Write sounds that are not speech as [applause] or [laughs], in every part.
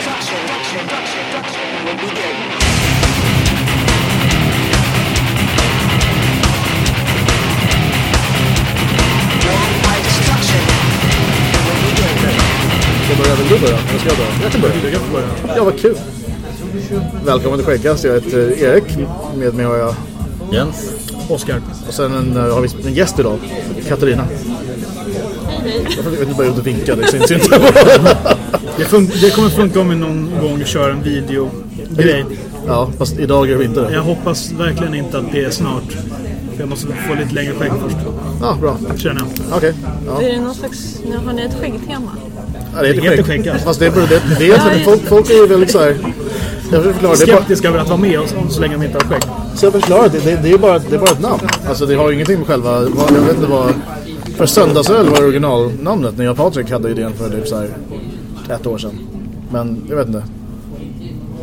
Ska börja, vill du börja? Eller ska jag börja? Jag kan börja. Du kan få börja. Ja, vad kul. Välkommen till Skäggkast. Jag heter Erik. Med mig har jag... Jens. Oscar. Och sen en, eh, har vi en gäst idag. Katarina. Jag vet inte bara ut och vinka, det syns inte. [laughs] Det, fun- det kommer funka om vi någon gång kör en videogrej. ja, fast idag gör vi inte det. Jag hoppas verkligen inte att det är snart. För jag måste få lite längre skägg först. Ja, bra. Känner jag. Okej. Ja. Är det någon slags, nu har ni ett skäggtema? Ja, det heter Det heter skägg. skäggkast. Fast det är, det, det är egentligen, folk, folk är ju väldigt såhär... Jag vill förklara, det är bara, Skeptiska över att vara med oss så länge de inte har skägg. så jag förklarar, det, det, det, är ju bara, det är bara ett namn. Alltså det har ju ingenting med själva... Jag vet inte vad... För söndagsöl var originalnamnet när jag och Patrik hade idén för typ såhär ett år sedan. Men jag vet inte.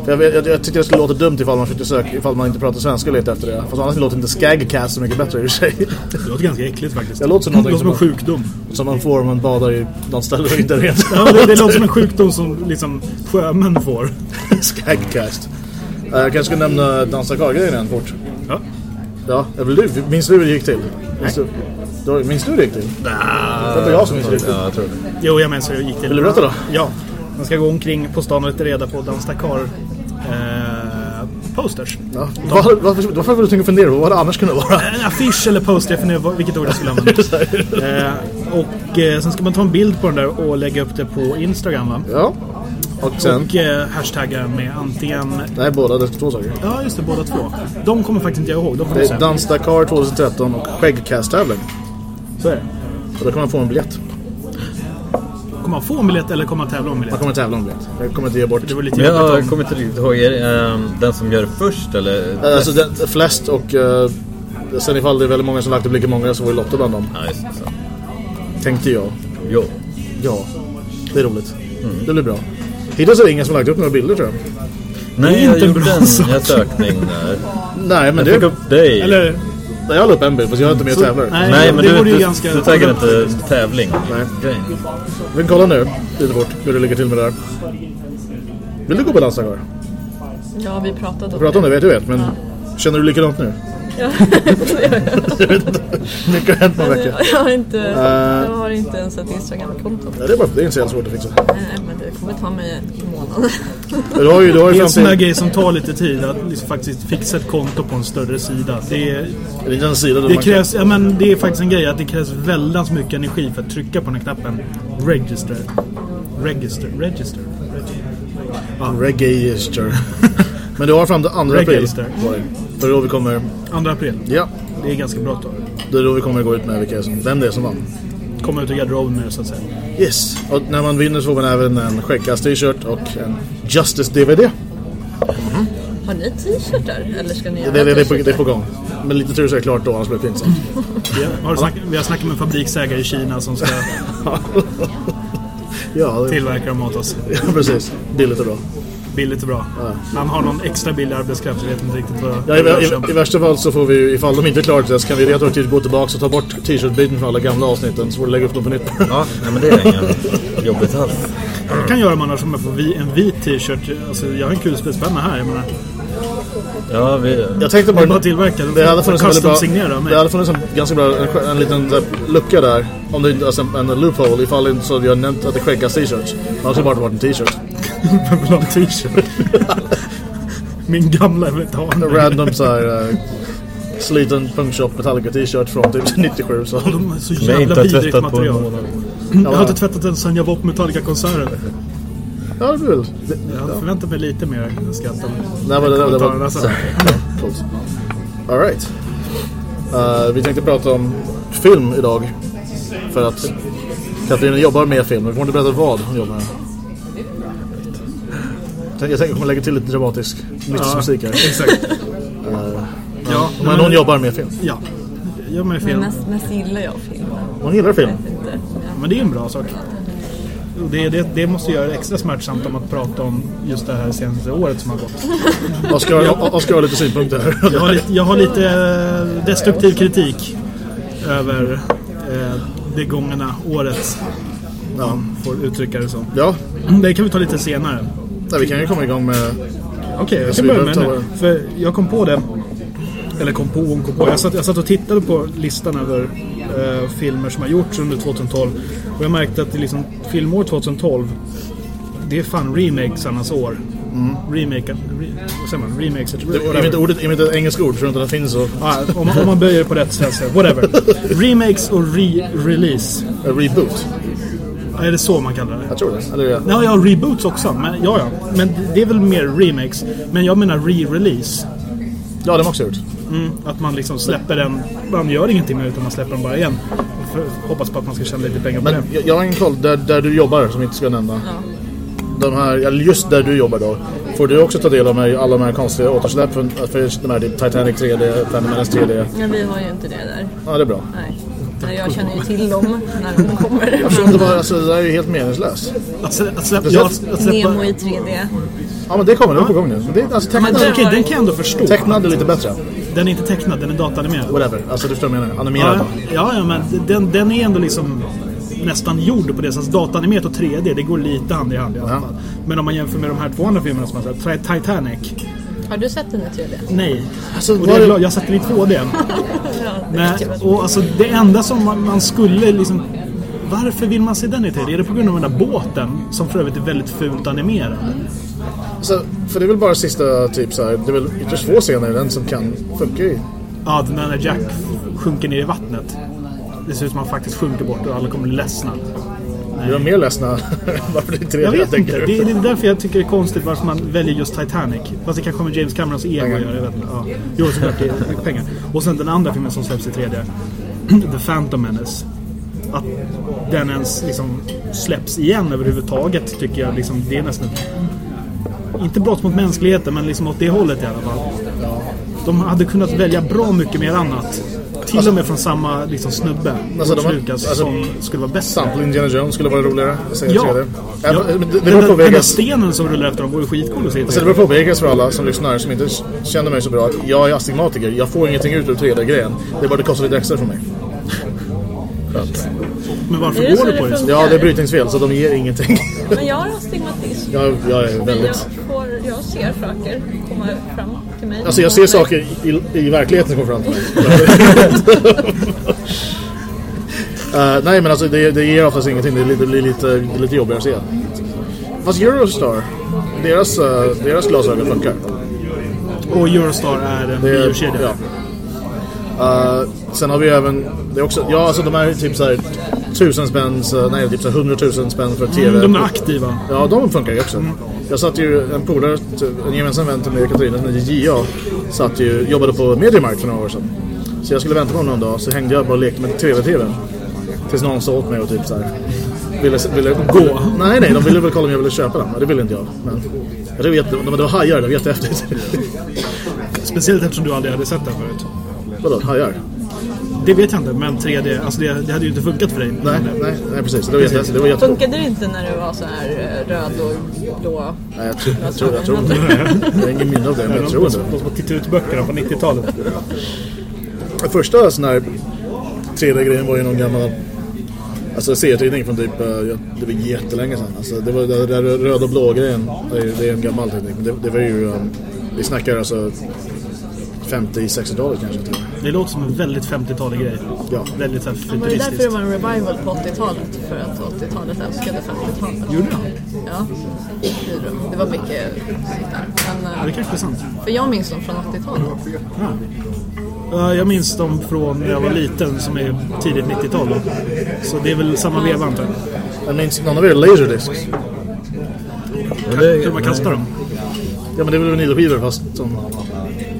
För Jag, vet, jag, jag tycker det skulle låta dumt ifall man försökte söka, ifall man inte pratar svenska lite efter det. Fast annars låter inte Skagcast så mycket bättre i sig. Det låter ganska äckligt faktiskt. Det låter som låter som en sjukdom. Som man får om man badar i någon ställe och inte rent. Ja, det, det låter som en sjukdom som liksom sjömän får. [laughs] Skagcast. Jag kanske ska nämna Dansa Kar-grejen igen fort. Ja. Ja, eller du, minns du hur det gick till? Minns då, minns du det gick till? Det var jag som minns till. Ja, jag tror det. Jo, jag minns hur det gick till. Vill du berätta då? Ja. Man ska gå omkring på stan och leta reda på Dans Dakar eh, posters. Ja. Varför, varför, varför var du tvungen att fundera? Vad hade det annars kunnat vara? En affisch eller poster, jag funderar på vilket ord jag skulle använda. [laughs] eh, och eh, sen ska man ta en bild på den där och lägga upp det på Instagram va? Ja. Och sen? Och eh, hashtagga med antingen... Nej, båda. Det är två saker. Ja, just det, båda två. De kommer faktiskt inte jag ihåg. De Det är. Dans Dakar 2013 och Skäggcast-tävling. Så är det. Och då kan man få en biljett. Kommer man få en biljett eller kommer man tävla om Man biljett? kommer tävla om biljett. Jag kommer inte ge bort. Det var lite jag om... kommer inte riktigt ihåg. Är det, ehm, den som gör det först eller? Alltså den, flest och... Uh, sen ifall det är väldigt många som lagt upp lika många så får vi lotta bland dem. Ja, just det. Så. Tänkte jag. Jo. Ja. Det är roligt. Det blir bra. Hittills är det ingen som lagt upp några bilder tror jag. Nej, är jag inte en gjorde bra en sak. en sökning där. Nej, men Jag det... fick upp dig. Eller... Nej, jag la upp en bild fast jag är inte med och tävlar. Nej, Nej, men det du, du, ganska... du taggar inte tävling. Nej. Grejen. Vi kan kolla nu, lite bort, hur det ligger till med det där. Vill du gå på dansdagar? Ja, vi pratade om Prata om det, vet du vet, men känner du likadant nu? Ja. Jag vet inte. Mycket har hänt på en vecka. jag, har inte, jag har inte ens ett Instagram-konto. Ja, det, är bara, det är inte så jävla svårt att fixa. Nej, men det kommer ta mig en månad. Du har ju, du har ju Det är en sån här grej som tar lite tid att liksom faktiskt fixa ett konto på en större sida. Det, är, Det är inte en sida det krävs, ja men det är faktiskt en grej att det krävs väldigt mycket energi för att trycka på den här knappen Register. Register. Register. kan... Register. [laughs] Men du har fram till 2 april. Det. Är då vi kommer... 2 april. Ja. Det är ganska bra då. Det är då vi kommer gå ut med vilka som, vem det är som vann. Komma ut ur garderoben med det så att säga. Yes. Och när man vinner så får man även en skäggkast t-shirt och en Justice DVD. Har ni t-shirtar? Eller ska ni göra Det, det, det, är på, det är på gång. Men lite tur så är det klart då, annars blir det pinsamt. Vi har, snack, vi har snackat med en fabriksägare i Kina som ska [laughs] Ja, det, tillverka dem åt oss. ja, precis. Billigt och bra. Billigt och bra. Han har någon extra billig arbetskraft, jag vet inte riktigt vad Ja, det i, i, I värsta fall så får vi, ifall de inte klarar det, så kan vi retroaktivt gå tillbaka och ta bort t-shirt-biten från alla gamla avsnitten. Så får du lägga upp dem på nytt. Ja, nej, men det är inget jobbigt alls. Jag kan göra man annars om jag får vi, en vit t-shirt. Alltså, jag har en kulspetspenna här. Jag menar, Ja, vi... Jag tänkte det bara bara... tillverka. Det hade funnits en bra, signerad av mig. det hade funnits en ganska bra, en, en liten där, lucka där. Om det inte, alltså en, en loophole ifall inte så vi har nämnt att det skäggas t-shirts. Annars har det bara varit en t-shirt. Jag vill ha en t-shirt. Min gamla, jag vill inte ha En random så här uh, sliten punkshop Metallica t-shirt från typ 97 så. De är så jävla vidrigt på en material. månad. Jag har inte tvättat den sen jag var på Metallica-konserten. Ja, det väl. Det, Jag hade förväntat mig lite mer skratt. än- Nej, men det, det, var... Coolt. All right. Uh, vi tänkte prata om film idag. För att Katarina jobbar med film. Vi får inte berätta vad hon jobbar med. Jag tänker jag kommer lägga till lite dramatisk musik här. Exakt. ja, Men hon jobbar med film. Ja. Gör mig Men fel. mest, mest gillar jag film. Hon gillar film. Inte. Ja. Men det är en bra sak. Det, det, det måste göra det extra smärtsamt om att prata om just det här senaste året som har gått. [laughs] Oskar, Oskar har lite synpunkter här. Jag har lite, jag har lite destruktiv kritik över eh, det gångna året. Om man får uttrycka det så. Ja, Det kan vi ta lite senare. Nej, vi kan ju komma igång med... Okej, jag Så kan börja med ta- För jag kom på det. Eller kom på, kom på. Jag satt, jag satt och tittade på listan över eh, filmer som har gjorts under 2012. Och jag märkte att det liksom, filmår 2012, det är fan remakesarnas år. Remake, re, vad säger man? Remakes? Det, inte ordet, inte ett engelskt ord, tror jag inte det finns så... Ja, om, man- om man böjer på rätt så Whatever. [laughs] Remakes och re-release. Reboot. Ja, Är det så man kallar det? Jag tror det. Eller ja. Ja, ja, reboots också. Men, ja, ja. men det är väl mer remakes. Men jag menar re-release. Ja, det har också gjort. Mm, att man liksom släpper den. Man gör ingenting med det utan man släpper den bara igen. För, hoppas på att man ska tjäna lite pengar på Men det. jag, jag har en koll, där, där du jobbar, som vi inte ska nämna. De här, just där du jobbar då. Får du också ta del av alla de här konstiga återsläpp för, för de här typ Titanic 3D, Phantom Menace 3D? Ja, vi har ju inte det där. Ja, det är bra. Nej. Nej, jag känner ju till dem när de [laughs] kommer. Jag förstår inte bara, alltså det där är ju helt meningslöst. Att, slä, att, släppa, Det ja, sätts- att, att släppa... Nemo i 3D. Ja, men det kommer, det är på gång nu. Det, alltså, Men tecknad, den, okej, den kan jag ändå förstå. tecknad är lite bättre. Den är inte tecknad, den är datanimerad. Whatever, alltså du förstår vad jag menar. Animerad. Ja, ja, ja, men den, den är ändå liksom nästan gjord på det sättet. Datanimerat och 3D, det går lite hand i hand i alla Ja. fall. Men om man jämför med de här två andra filmerna som jag sett, Titanic. Har du sett den i 3D? Nej. Alltså, Och det jag har sett den i 2D. [laughs] Ja, det Nej, vet jag väl. och alltså det enda som man, man skulle liksom... Varför vill man se den i 3D? Är det på grund av den där båten? Som för övrigt är väldigt fult animerad. Så, för det är väl bara sista, typ så här, det är väl ytterst få scener i den som kan funka i. Ja, den där när Jack sjunker ner i vattnet. Det ser ut som att han faktiskt sjunker bort och alla kommer bli ledsna. Är de mer ledsna [laughs] varför det är 3D? Jag vet tänker inte. Det är, det är därför jag tycker det är konstigt varför man väljer just Titanic. Fast det kanske har med James Camerons ego att göra. Jag vet inte. Ja. Jo, såklart. Det är pengar. Och sen den andra filmen som släpps i 3D. [clears throat] The Phantom Menace. Att den ens liksom släpps igen överhuvudtaget tycker jag liksom, det är nästan inte brott mot mänskligheten men liksom åt det hållet i alla fall. De hade kunnat välja bra mycket mer annat. Till och med från samma liksom, snubbe, Alltså, de Lucas, alltså, som skulle vara bäst. Sample Indiana Jones skulle vara roligare. Säger Ja. 3D. ja. Men Det, det den, på den där Vegas. stenen som rullar efter dem vore skitcool att se. Alltså det 3D. beror på Vegas för alla som lyssnar som inte känner mig så bra. Jag är astigmatiker. Jag får ingenting ut ur 3D-grejen. Det är bara det kostar lite extra för mig. [laughs] Men varför det går du på det det? Ja, det är brytningsfel så de ger ingenting. Men jag har astigmatism. jag, jag är Men jag, väldigt... får, jag ser saker komma fram till mig. Alltså jag ser saker i, i verkligheten som kommer fram till mig. [laughs] Eh, nej men alltså det, det ger oftast ingenting. Det, lite- blir lite, det är lite jobbigare att se. Fast Eurostar, deras, eh, deras glasögon funkar. Och Eurostar är en biokedja. ja. Eh, sen har vi även, det är också, ja alltså de här typ såhär tusen spänn, nej typ så hundratusen spänn för TV. Mm, de är aktiva. Ja, de funkar ju också. Jag satt ju, en polare, en gemensam vän till mig och Katarina, JA, satt ju, jobbade på Mediamarkt för några år sedan. Så jag skulle vänta på honom någon dag, så hängde jag bara och lekte med TV-TVn. Tills någon sa åt mig och typ så här. Ville, ville gå. Nej, nej, de ville väl kolla om jag ville köpa den, det ville inte jag. Men jag vet, de, det var hajar, det var jättehäftigt. Speciellt eftersom du aldrig hade sett den förut. Vadå, hajar? Det vet jag inte, men 3D, alltså det, det hade ju inte funkat för dig. Nej, nej, nej precis. Det var, jätte, det var. Funkade det inte när det var så här eh, röd och blå? Nej, jag tror, jag tror, jag tror inte Jag har ingen minne av det, men jag tror inte De som tittar ut böckerna på 90-talet. Den första sån här 3D-grejen var ju någon gammal Alltså serietidning från typ, eh, ja, det var jättelänge sedan. Alltså, det var det där röd och blå grejen. Det är, det en gammal tidning. Det, det var ju, um, vi snackar alltså 50-60-talet kanske. Till. Det låter som en väldigt 50-talig grej. Ja. Väldigt så här Men var det därför det futuristiskt. var en revival på 80-talet? För att 80-talet älskade 50-talet. Gjorde han? Ja, det gjorde de. det var mycket sånt där. Men, Ja, eh, det kanske är sant. för jag minns dem från 80-talet. Ja, jag minns dem från när jag var liten, som är tidigt 90-tal. då. Så det är väl samma veva antar jag. Jag minns någon av er Laserdiscs. Men det- Hur man kastar dem. Ja men det är väl vinylskivor fast som...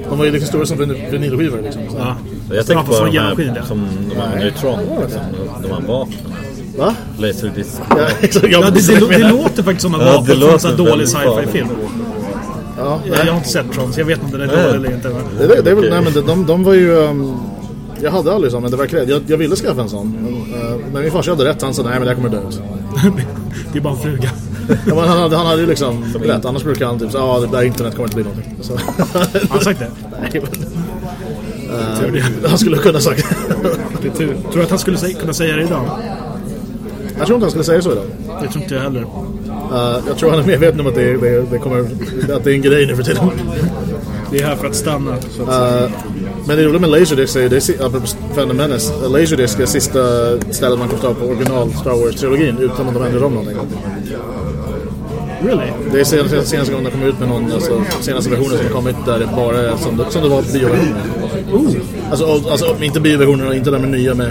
De var ju lika stora som vinyl- vinylskivor liksom. Ja. Jag Det var tänkte på som de här som de här neutron, liksom, de här vapnen. Va? Laserdisk. Ja, [laughs] exakt. Ja, det, det, det låter faktiskt som att Ja, vapen det från en dålig sci-fi-film. Ja, Jag, jag har inte sett Tron, så jag vet inte om den är dålig eller inte. Det, är- det är väl, nej men de, de, de var ju... Um, jag hade aldrig sån, men det verkar jag, jag ville skaffa en sån. Men, uh, men min farsa hade rätt, han sa nej men det här kommer dö [laughs] det är bara en fluga. Ja, men han, hade, han hade ju liksom rätt, annars brukar han typ säga ja det där internet kommer inte bli någonting. Så. Har han sagt det? [laughs] nej, men, Tur det. han skulle kunna sagt det tur. Tror du att han skulle säga, kunna säga det idag? Jag tror inte han skulle säga så idag. Det tror inte jag heller. Uh, jag tror han är medveten om att det, det, det, kommer, att det är en grej nu för tiden. Det är här för att stanna. Så att Uh, men det roliga med Laserdisc är ju, det apropå Phantom Menace, uh, Laserdisc är sista stället man kan ta på original Star Wars-trilogin utan att de ändrar om någonting. Really? Det är senaste, senaste gången de kom ut med någon, alltså, senaste versionen som kommit där det bara som det, som det var bioversionen. Alltså, och- alltså inte bioversionerna, inte de nya med,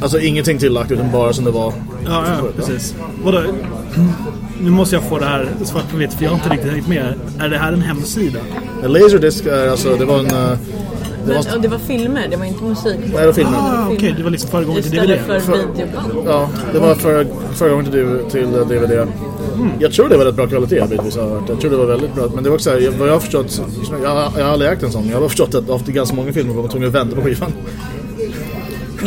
alltså ingenting tillagt utan bara som det var. Ja, ja precis. Vadå? Nu måste jag få det här svart på vitt för jag har inte riktigt hängt med. Är det här en hemsida? Laserdisc är alltså, det var en, uh, det Men, var, det var filmer, det var inte musik. är det filmen? Ah, okej. Det var liksom föregången till DVD. Istället för videoband. Ja, det var för, förra gången till, till DVD. Jag tror det var rätt bra kvalitet bitvis har jag tror det var väldigt bra. Men det var också så här, jag- vad jag har förstått, jag, jag har aldrig ägt en sån. Jag har förstått att efter ganska många filmer var man tvungen att vända på skivan.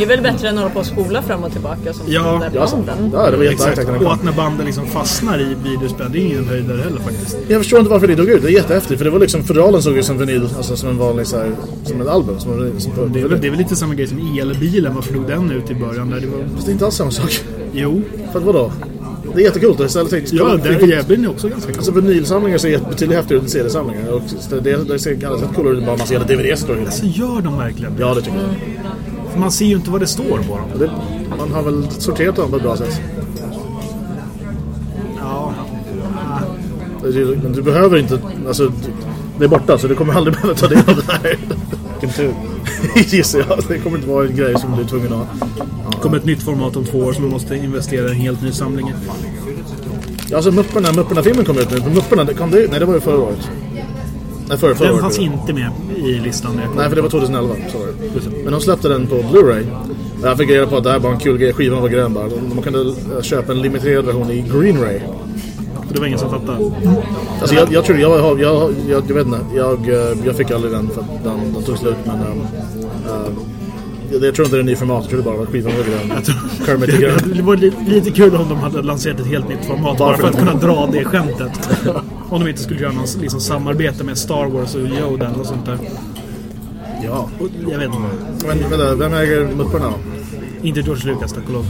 Det är väl bättre än att hålla på och spola fram och tillbaka som Ja, de där banden. ja det var Exakt. jättehäftigt. Och att när banden liksom fastnar i videospel, det är ingen höjdare heller faktiskt. Jag förstår inte varför det dog ut. Det är jättehäftigt. För det var liksom, fodralen såg ut som vinyl. Alltså som en vanlig så här, som ett album. Som, en- som på, Det är, väl, det är väl lite samma grej som elbilen. Varför dog den ut i början? Där det var... Fast det är inte alls samma sak. Jo. För att vadå? Det är jättekult. Istället tänkte Ja, den elbilen är också ganska cool. Alltså vinylsamlingar ser betydligt häftigare ut än CD-samlingar. Och det, det ser ganska coolare ut än bara en massa jävla DVDs står det. Så gör de verkligen det? Ja, det tycker jag. För man ser ju inte vad det står på dem. Det, man har väl sorterat dem på ett bra sätt. Ja. Men du behöver inte, alltså, du- det är borta så du kommer aldrig [laughs] behöva ta del av det här. Vilken tur. [laughs] Gissar jag. Det kommer inte vara en grej som du är tvungen att. Det kommer ett nytt format om två år som man måste investera i en helt ny samling i. Ja, Alltså Mupparna, Mupparna-filmen kom ut nu. Mupparna, det kom det, nej det var ju förra året. Nej, förra, förra Den fanns inte med i listan. när jag kom. Nej, för det var 2011. Så var det. Men de släppte den på Blu-ray. Jag fick reda på att det här var en kul grej. Skivan var grön bara. Man kunde eh, köpa en limiterad version i Green Ray. Det var ingen som fattade. Alltså jag, jag tror, jag, jag, jag, jag, vet inte. Jag, eh, jag fick aldrig den för den, den tog slut. Men um, jag, tror inte det är en ny format. Jag tror det bara var var grön. Kermit grön. [laughs] Det var li- lite kul om de hade lanserat ett helt nytt format bara för att kunna dra det skämtet. Om de inte skulle göra någon liksom, samarbete med Star Wars och Yoda eller sånt där. Ja. Och, jag vet inte. Men vänta, vem äger Mupparna? Inte George Lucas, tack och lov.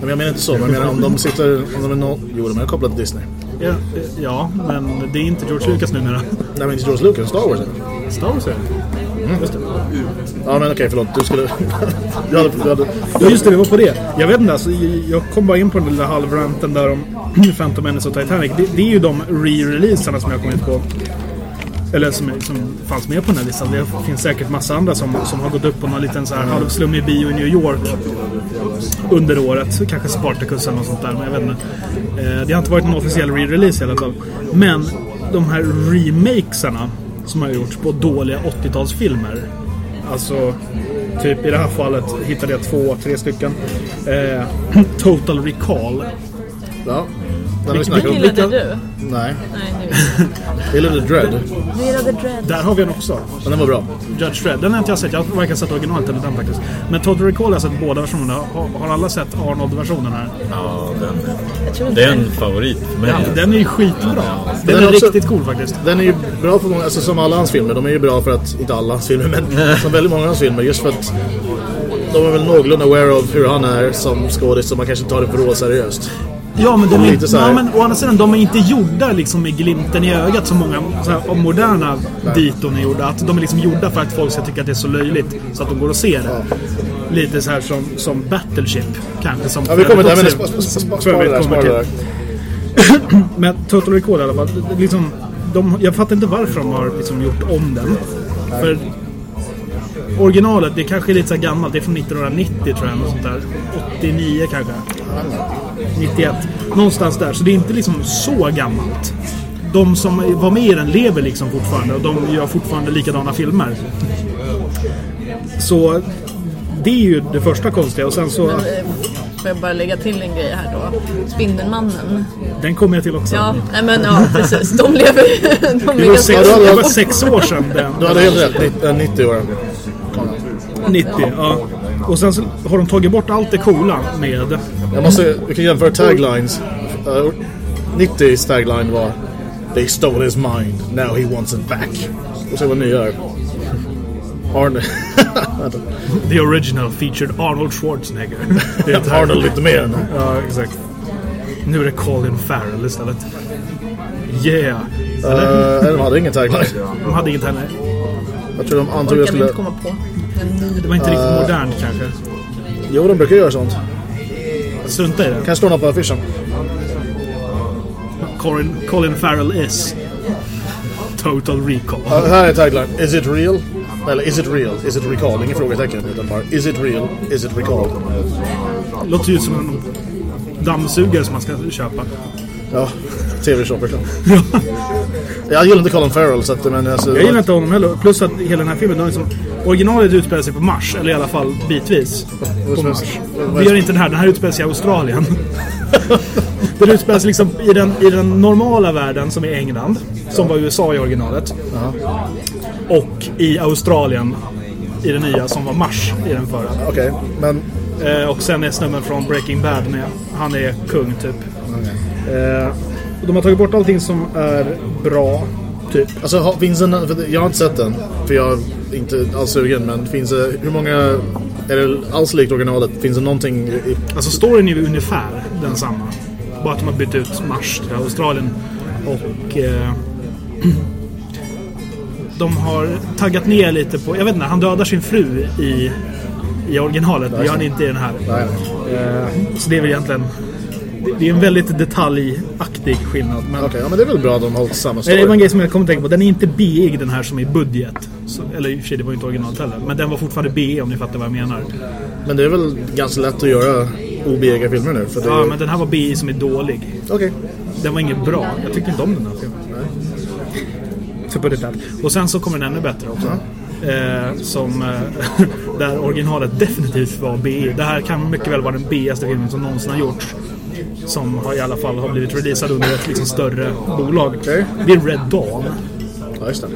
Men jag menar inte så. Men jag menar om de sitter... Om de är no, jo, de är kopplade till Disney. Ja, ja, men det är inte George Lucas numera. Nej, men inte George Lucas. Star Wars är det. Star Wars är det. Just det. Ja, men okej, förlåt. Du skulle... [laughs] du hade, du hade, Ja just det, det var på det. Jag vet inte, alltså, jag kom bara in på den lilla halvranten där om [clears throat] Phantom Menace och Titanic. Det, det är ju de re-releaserna som jag har kommit på. Eller som, som fanns med på den här listan. Det finns säkert massa andra som, som har gått upp på någon liten så här halvslummig bio i New York under året. Kanske Spartacus eller något sånt där, men jag vet inte. Eh, det har inte varit någon officiell re-release i alla fall. Men de här remakesarna som har gjorts på dåliga 80-talsfilmer. Alltså, typ i det här fallet hittade jag två, tre stycken. Eh, [clears throat] Total Recall. ja. Har vi om. Gillade du? Nej. Nej, nu [laughs] Jag gillade Dread. Du gillade Dread. Där har vi den också. Men den var bra. Judge Dredd. Den har inte jag sett. Jag har varken sett originalet eller den faktiskt. Men Total Recall har jag sett båda versionerna. Har, har alla sett Arnold-versionen här? Ja, den, det är en favorit för mig. Den är ju skitbra. Den Den är också- riktigt cool faktiskt. Den är ju bra för många, alltså som alla hans filmer. De är ju bra för att, inte alla hans filmer, men som väldigt många av hans filmer. Just för att de är väl någorlunda aware av hur han är som skådis så man kanske tar det för seriöst. Ja, men de är Lite så här- Ja, men å andra sidan, de är inte gjorda liksom med glimten i ögat som många så här, moderna diton är gjorda. Att de är liksom gjorda för att folk ska tycka att det är så löjligt så att de går och ser det. Lite så här som, som Battleship, kanske. Som Ja, vi kommer spara det spara det till. där. [coughs] Men Total Recall i alla fall. Liksom, de, jag fattar inte varför de har liksom gjort om den. För originalet, det kanske är lite så gammalt. Det är från 1990 tror jag. Något sånt där. 89 kanske. 91. Någonstans där. Så det är inte liksom så gammalt. De som var med i den lever liksom fortfarande och de gör fortfarande likadana filmer. Så det är ju det första konstiga och sen så... Men, eh, Får jag bara lägga till en grej här då? Spindelmannen. Den kommer jag till också. Ja, nej, men ja precis. De lever [laughs] de Det var, sex, det var sex år sedan den. Du hade helt rätt, Nitt- äh, 90 år. 90, ja. Och sen så har de tagit bort allt det coola med... Jag måste, vi kan jämföra taglines. Uh, 90s tagline var They stole his mind, now he wants it back. Och så vad nya är. Arne. [laughs] The original featured Arnold Schwarzenegger. [laughs] Det är Arnold lite mer än Ja, exakt. Nu är det Colin Farrell istället. Yeah! Uh, de hade ingen tagline. De hade inget heller. Jag tror de antog jag vi skulle... inte komma på. Det var inte riktigt modernt kanske. Jo, de brukar göra sånt. Strunta i det. Kan stå något på affischen. Colin, Colin Farrell is Total Recall. Ja, här är tagline. Is it real? Eller is it real? Is it recall? Ingen frågetecken utan bara is it real? Is it recall? Låter ju som en dammsugare som man ska köpa. Ja, tv-shop-reklam. Jag gillar inte Colin Farrell så att men alltså, Jag gillar inte honom heller. Plus att hela den här filmen, den liksom, originalet utspelar sig på Mars. Eller i alla fall bitvis. På Mars. Det gör inte den här. Den här utspelar sig i Australien. [laughs] den utspelar sig liksom i den, i den normala världen som är England. Som var USA i originalet. Och i Australien i den nya som var Mars i den förra. Okej, men Eh, och sen är snubben från Breaking Bad med. Han är kung typ. Eh, och de har tagit bort allting som är bra. Typ. alltså finns en, jag har inte sett den för jag är inte alls sugen men finns det, hur många, är det alls likt originalet? Finns det någonting i, Alltså storyn är ju ungefär densamma. Bara att de har bytt ut Mars till Australien. Och... Eh, [clears throat] de har taggat ner lite på... Jag vet inte, han dödar sin fru i, i originalet. Det gör han inte i den här. nej, Eh, så det är väl egentligen... det- är en väldigt detaljaktig skillnad. Men okej, ja men det är väl bra att de har hållit samma story. det var en grej som jag kom att tänka på. Den är inte BE den här som är budget. Så, eller i och för sig, det var ju inte originalet heller. Men den var fortfarande BE om ni fattar vad jag menar. Men det är väl ganska lätt att göra obeägda filmer nu för Ja, men den här var BE som är dålig. Okej. Den var inget bra. Jag tyckte inte om den här filmen. Så på det. Och sen så kommer den ännu bättre också. Eh, som, eh, [laughs] där originalet definitivt var BE. Det här kan mycket väl vara den B-aste filmen som någonsin har gjorts. Som har i alla fall har blivit releasad under ett liksom större bolag. Okej. Det är Red Dawn. Ja, just det.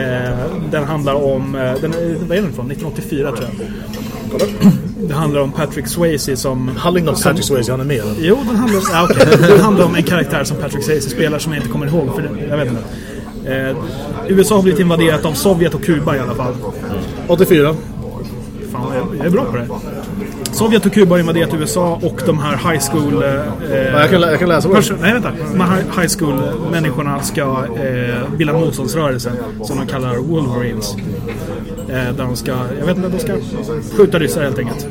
Eh, den handlar om, eh, den, vad är den från? 1984 tror jag. Det handlar om Patrick Swayze som... Handlar inte om Patrick Swayze, han är med. den. Jo, den handlar, ja, okej. den handlar om en karaktär som Patrick Swayze spelar som jag inte kommer ihåg. För det, jag vet inte. Eh, USA har blivit invaderat av Sovjet och Kuba i alla fall. 84. Fan, jag, jag är bra på det. Sovjet och Kuba invaderat USA och de här high school... Eh, Ja, jag, kan, jag kan läsa vad nej vänta. De här hi- high school-människorna ska eh, bilda en motståndsrörelse som de kallar Wolverines. Eh, där de ska, jag vet inte, de ska skjuta ryssar helt enkelt.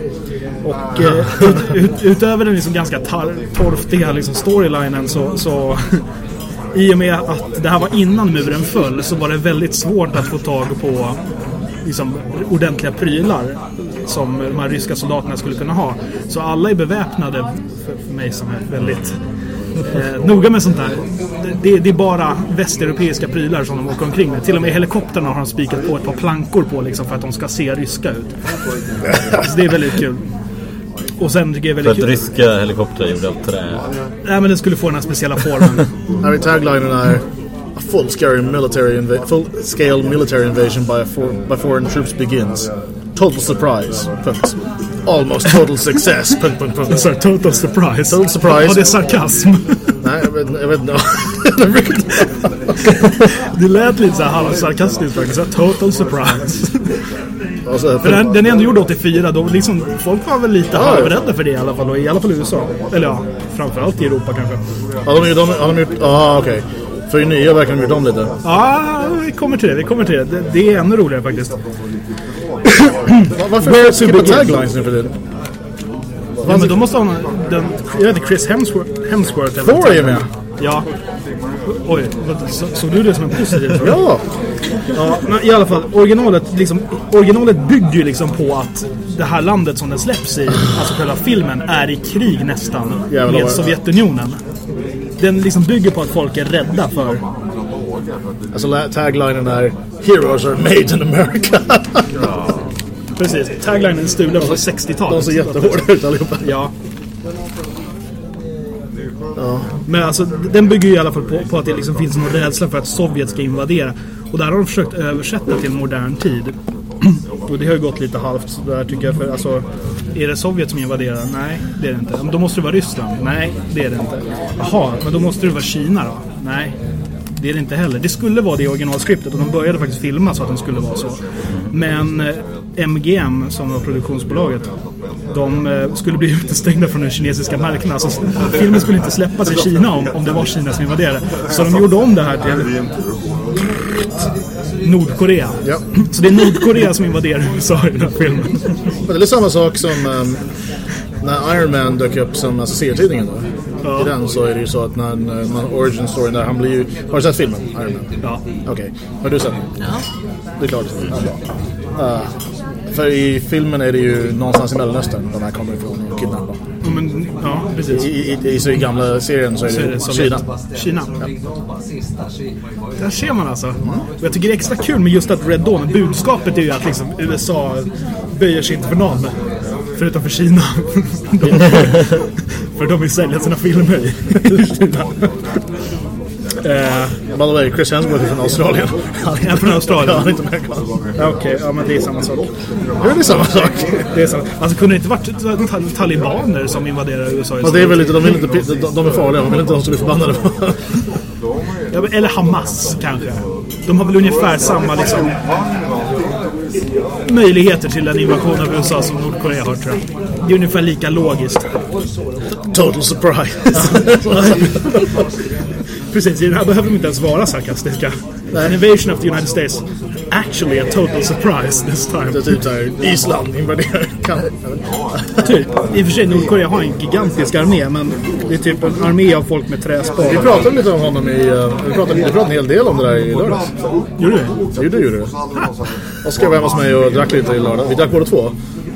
Och eh, [laughs] ut, ut, utöver den liksom ganska tar, torftiga liksom storylinen så, så [laughs] i och med att det här var innan muren föll så var det väldigt svårt att få tag på liksom, ordentliga prylar som de här ryska soldaterna skulle kunna ha. Så alla är beväpnade, för, för mig som är väldigt eh, noga med sånt där. Det, det är bara västeuropeiska prylar som de åker omkring med. Till och med helikopterna har de spikat på ett par plankor på liksom, för att de ska se ryska ut. Så det är väldigt kul. Och sen tycker jag är För att väldigt kul. ryska helikoptrar gjorda av trä. Nej men den skulle få den här speciella formen. [laughs] Här är taglinen är A full scale military full scale military invasion by, for, by foreign troops begins. Total surprise. Punkt. Almost total success. Punkt, punkt, punkt. Så total surprise. Total surprise. Var det sarkasm? Nej, jag vet, jag vet inte. [laughs] Det lät lite så här halvsarkastiskt faktiskt. Så Total surprise. För den, den är ändå gjord 84. Då liksom, folk var väl lite Ja. halvrädda för det i alla fall. Och I alla fall i USA. Eller ja, framförallt i Europa kanske. Har de gjort... Har de gjort... Ah, okej. För i nya verkar de gjort om lite. Ja, vi kommer till det. Vi kommer till det. Det, det är ännu roligare faktiskt. Va- Varför Where to skippa begin? taglines nu för tiden? Ja, men då måste han den, Jag vet inte, Chris Hemsworth. Hemsworth eller Thor är ju med. Ja. Oj, så, såg du det som en positiv sak? Ja! Ja, men i alla fall, originalet, liksom, originalet bygger ju liksom på att det här landet som den släpps i, alltså själva filmen, är i krig nästan Jävlar med Sovjetunionen. Den liksom bygger på att folk är rädda för... Alltså taglinen är Heroes are made in America. Precis, taglinen är stulen från 60-talet. De ser jättehårda ut allihopa. Ja. Men alltså, den bygger ju i alla fall på, på att det liksom finns någon rädsla för att Sovjet ska invadera. Och där har de försökt översätta till modern tid. Och det har ju gått lite halvt så där tycker jag. För alltså, är det Sovjet som invaderar? Nej, det är det inte. Då måste det vara Ryssland? Nej, det är det inte. Jaha, men då måste det vara Kina då? Nej, det är det inte heller. Det skulle vara det originalskriptet och de började faktiskt filma så att den skulle vara så. Men eh, MGM, som var produktionsbolaget, de eh, skulle bli [laughs] utestängda från den kinesiska marknaden. Alltså, filmen skulle inte släppas i Kina om, om det var Kina som invaderade. Så de gjorde om det här till Nordkorea. Ja. Så det är Nordkorea som invaderar USA i den här filmen. Men det är samma sak som ehm, när Iron Man dök upp som alltså, serietidningen då. Ja. I den så är det ju så att när, när man origin storyn där, han blir ju... Har du sett filmen? Iron Man? Ja. Okej. Har du sett den? Ja. Det är klart. Ja, bra. Eh, för i filmen är det ju någonstans i Mellanöstern de här kommer ifrån och kidnappar. Ja, Men, ja, precis. I, i, i, så i gamla serien så är Så det, Sovjet. Kina. Kina. Där ser man alltså. Och jag tycker det är extra kul med just att Red Dawn, budskapet är ju att liksom USA böjer sig inte för någon. Förutom för Kina. [laughs] De, för de vill sälja sina filmer i [laughs] Kina. Eh, By the way, Chris Hemsworth är från Australien. Han är från Australien? Ja, han är inte. Okej, ja men det är samma sak. Hur är det samma sak? Det är samma. Alltså kunde det inte varit ta- talibaner som invaderar USA? Fast det är väl lite, de, vill inte, de, de är farliga, de vill inte att de ska bli förbannade på. Ja, Eller Hamas kanske. De har väl ungefär samma liksom, möjligheter till en invasion av USA som Nordkorea har tror jag. Det är ungefär lika logiskt. Total surprise. [laughs] Precis, i den här behöver de inte ens vara sarkastiska. An invasion of the United States. Actually a total surprise this time. Det är typ såhär, Island invaderar. Typ. I och för sig, Nordkorea har en gigantisk armé, men det är typ en armé av folk med vi träspadar. pratade lite om honom i... eh, Vi pratade, vi pratade en hel del om det där i lördags. Gjorde du? Du gjorde det. Oskar var hemma hos mig och drack lite i lördag. Vi drack båda två.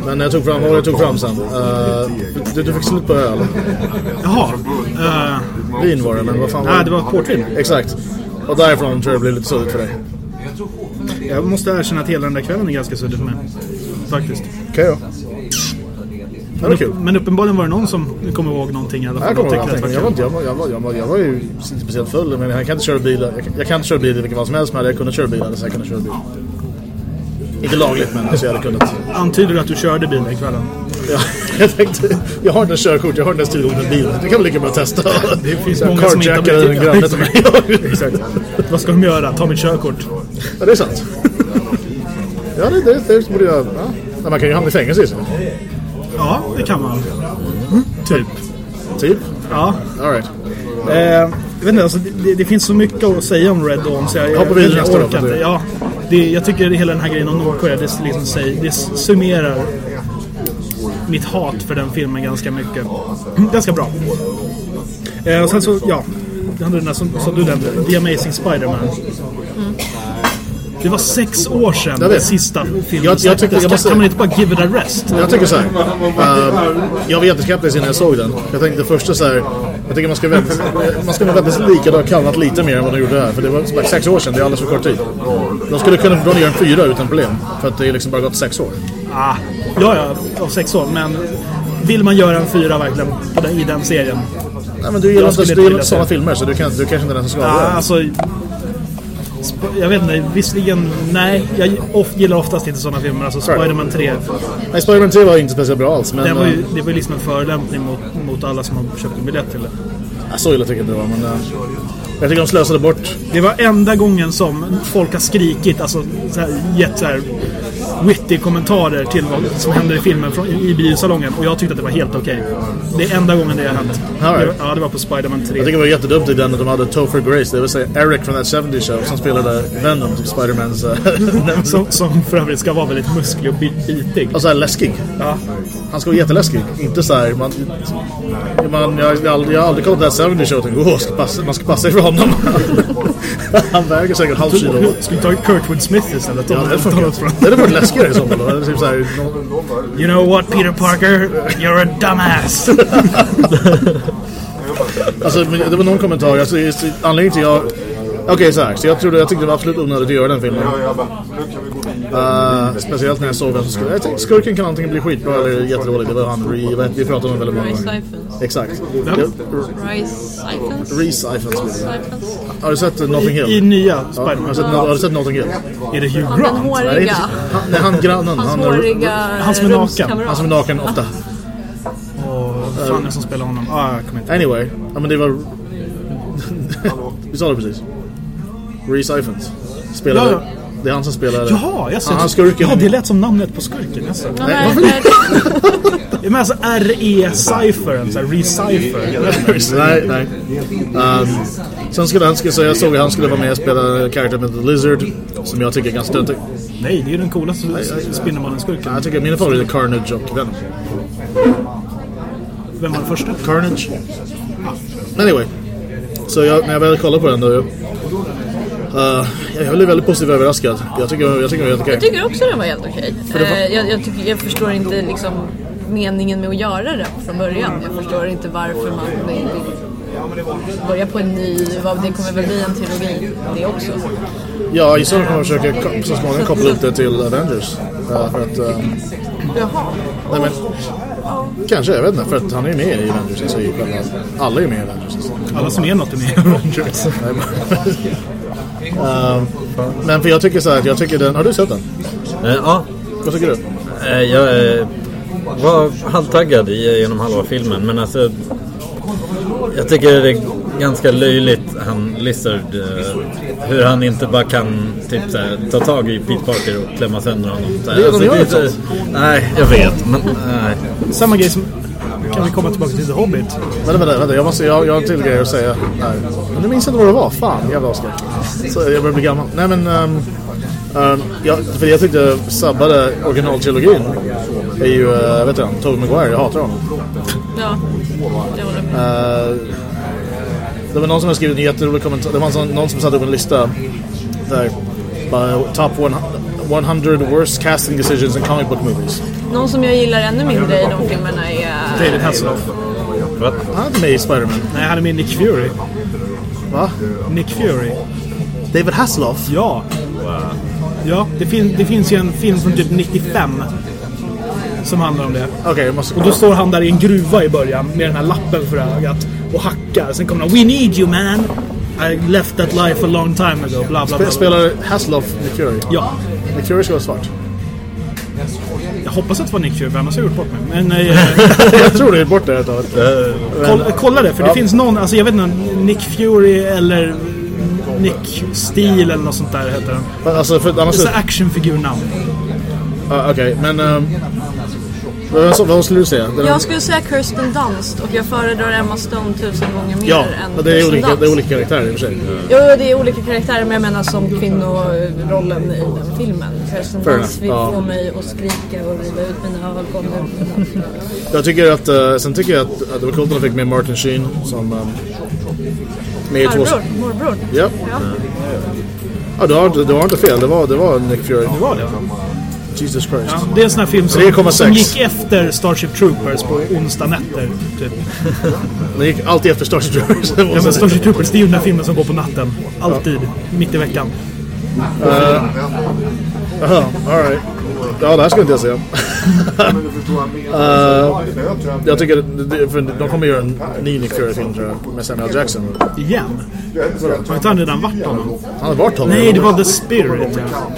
Men jag tog fram, vad det jag tog fram sen? Uh, du, du fick slut på öl. Jaha. Uh, Vin var det, men vad fan var nej, det var portvin. Exakt. Och därifrån tror jag det blev lite suddigt för dig. Jag måste erkänna att hela den där kvällen är ganska suddig för mig. Faktiskt. Okej då. Det var kul. Men uppenbarligen var det någon som kommer ihåg någonting i alla fall. Jag kommer ihåg det var Jag var, jag, var, jag, var, jag, var, jag var ju inte speciellt full, men jag kan inte köra bil. Jag jag kan inte köra bil i vilken fall som helst, men jag kunnat köra bil hade jag säkert kunnat köra bil. Inte lagligt, men alltså jag hade kunnat. Antyder du att du körde bil den kvällen? Ja, [laughs] jag tänkte, jag har inte körkort, jag har inte ens tillgång till bil. Det kan väl lika bra testa. Det finns Jag många som inte har blivit- granne till mig. Exakt. Vad ska de göra? Ta mitt körkort. Ja, det är sant. Ja, det, det, det borde jag... Ja. Man kan ju hamna i fängelse i sig. Ja, det kan man. Typ. Typ. Ja. All right. Eh, jag vet inte, alltså, det, det finns så mycket att säga om Red Dawn så jag, jag, jag, nästa orkar inte. Ja, det, jag tycker hela den här grejen om Nordkorea, det, liksom det summerar mitt hat för den filmen ganska mycket. [clears throat] ganska bra. Eh, och sen så, ja, det hade den där som, som du nämnde, The Amazing Spider-Man. Mm. Det var sex år sedan Jag den vet. sista filmen Jag- jag tycker- jag måste- Kan man inte bara give it a rest? Jag tycker så här. eh, jag var jätteskeptisk innan jag såg den. Jag tänkte först så här. Jag tycker man ska vänta, man ska lika det har kallat lite mer än vad de gjorde här. För det var sagt sex år sedan, det är alldeles för kort tid. De skulle kunna dra ner en fyra utan problem. För att det är liksom bara gått sex år. Ah, ja, ja, sex år. Men vill man göra en fyra verkligen i den serien? Nej, men du gillar inte, du gillar sådana filmer så du, kan, du kanske inte är den som ska avgöra. alltså... Jag vet inte, visserligen... Nej, jag gillar oftast inte sådana filmer. Alltså Spider-Man 3. Nej, Spider-Man 3 var inte speciellt bra alls. Men, Det var ju, eh, det var ju liksom en förolämpning mot, mot alla som har köpt en biljett till det. ja, så illa tycker jag inte det var. Men, eh, jag tycker de slösade bort. Det var enda gången som folk har skrikit, alltså så här, gett så här witty kommentarer till vad som händer i filmen från, i biosalongen. Och jag tyckte att det var helt okej. Det är enda gången det har hänt. Right. Det Ja, det var på Spider-Man 3. Jag tycker det var jättedumt i den att de hade Topher Grace, det vill säga Eric från That 70 Show, som spelade Venom, typ Spidermans... Uh, [laughs] Som, [laughs] som för övrigt ska vara väldigt musklig och bit- bitig. och så här läskig. Ja. Han ska vara jätteläskig. Inte så här... Man, man, jag, jag, aldrig, jag har aldrig kollat That 70 Show och tänkt åh, ska passa, man ska passa ifrån honom. [laughs] Han väger säkert halv kilo. Ska vi ta Kurtwood Smith istället? Ja, det hade varit läskigare i så fall. Typ så här, You know what Peter Parker? You're a dumbass! [laughs] Alltså, det var någon kommentar. Alltså, anledningen till jag... Okej, så här. Så jag, trodde, jag tyckte det var absolut onödigt att göra den filmen. Uh, speciellt när jag såg vem som skulle... Jag tänkte skurken kan antingen bli skitbra eller jättedålig. Det var han, Re, vi pratade om väldigt många gånger. Exakt. Reese Ifans. Har du sett Notting Hill? I nya Ja, har, Spider-Man. du sett, har du sett Notting Hill? Är det Hugh Han den Grant? Nej, håriga. inte- han, nej, han grannen. Hans Han, håriga Han som är naken. han som är naken ofta. Fan är det som spelar honom? Ah, jag kommer inte Anyway. Ja, men det var... [laughs] Vi sa det precis. Reese Ifans. Spelade... Ja, Det är han som spelar... Jaha, jag ser. Han, han skurken. Ja, det lät som namnet på skurken. Alltså. Ja, Nej, varför men- Jag menar alltså RE-cyphern, så här re-cypher. Nej, nej. Um, sen skulle han, skulle, så jag såg att han skulle vara med och spela karaktären med The Lizard. Som jag tycker är ganska töntig. Nej, det är ju den coolaste Spindelmannen-skurken. Jag tycker mina favoriter är Carnage och Venom. Vem var den första? Carnage. Anyway. Så jag, när jag väl kollade på den då... Uh, jag blev väldigt positivt överraskad. Jag tycker, jag tycker det var helt okej. Jag tycker också den var helt okej. Eh, jag, jag, tycker- jag förstår inte liksom meningen med att göra det från början. Jag förstår inte varför man vill, börja på en ny, vad det kommer väl bli en trilogi det också. Ja, gissar att de kommer försöka så småningom koppla upp det till Avengers. Uh, för att... Uh, Jaha. nej men... Kanske, jag vet inte. För att han är ju med i Avengers. Så är ju själva, alla är med i Avengers. Alla som är något är med i Avengers. [laughs] Um, men för jag tycker så här, att jag tycker den... Har du sett den? Eh, ja, Vad tycker du? eh, jag var halvtaggad genom halva filmen men alltså jag tycker det är ganska löjligt han Lizard hur han inte bara kan typ så här, ta tag i Pete Parker och klämma sönder honom. Så här, Det är de gör inte så-. Nej, jag vet. Men, nej. Samma grej som... Kan vi komma tillbaka till The Hobbit? Vänta, vänta, vänta. Jag, måste, jag, jag har en till grej att säga. här. Men nu minns jag inte vad det var. Fan, jävla Oscar. Så jag börjar bli gammal. Nej men... Um, um, jag, för jag tyckte sabbade originaltrilogin är ju, uh, vet du Tobey Maguire. Jag hatar honom. Ja, jag håller med. Uh, det var någon som har skrivit en jätterolig kommentar. Det var någon, som satte upp en lista där. Bara, top 100, 100 worst casting decisions in comic book movies. Någon som jag gillar ännu mindre i de filmerna är... eh, David Hasselhoff. Han är inte med i Spider-Man. Nej, han är med i Nick Fury. Va? Nick Fury. David Hasselhoff? Ja. Ja, det, fin det finns ju en film från typ 95 som handlar om det. Okej, måste Och då står han där i en gruva i början med den här lappen för ögat och hackar. Sen kommer han We need you man! I left that life a long time ago. Bla bla bla. Spe- Spelar Hasselhoff Nick Fury? Ja. Nick Fury ska vara svart. Jag hoppas att det var Nick Fury, för annars har jag gjort bort mig. Men eh, [laughs] jag tror det är bort där ett tag. kolla, kolla det, för det Ja. finns någon, alltså jag vet inte, Nick Fury eller Nick Steel eller något sånt där heter den. Alltså, för annars... Det är actionfigurnamn. Ja, Okej, men... Um, vad, vad skulle du säga? Den- Jag skulle säga Kirsten Dunst och jag föredrar Emma Stone tusen gånger mer Ja, än men det är, Kirsten olika, Dunst. det är olika karaktärer i och för sig. Jo, det är olika karaktärer men jag menar som kvinnorollen i den filmen. Kirsten Fair Dunst vill ja. få mig att skrika och riva ut mina ögon. Jag tycker att... Uh, sen tycker jag att, att det var coolt att de fick med Martin Sheen som... Um, med i två... Farbror, morbror. Ja. Ja. Ja, du har, inte- du har inte fel. Det var, det var Nick Fury. Det var det? Jesus Christ. Ja, det är en sån här film som, 3,6. som gick efter Starship Troopers på onsdag nätter. Typ. Det gick alltid efter Starship Troopers. Ja, men Starship Troopers det är ju den här filmen som går på natten. Alltid. Mitt i veckan. Jaha, alright. Ja, det här skulle inte jag säga. [laughs] uh, jag tycker... För de kommer göra en ny Nick Fury-film tror jag. Med Samuel Jackson. Igen. Har inte han redan varit honom? Han har varit honom. Nej, det var The Spirit. Ja.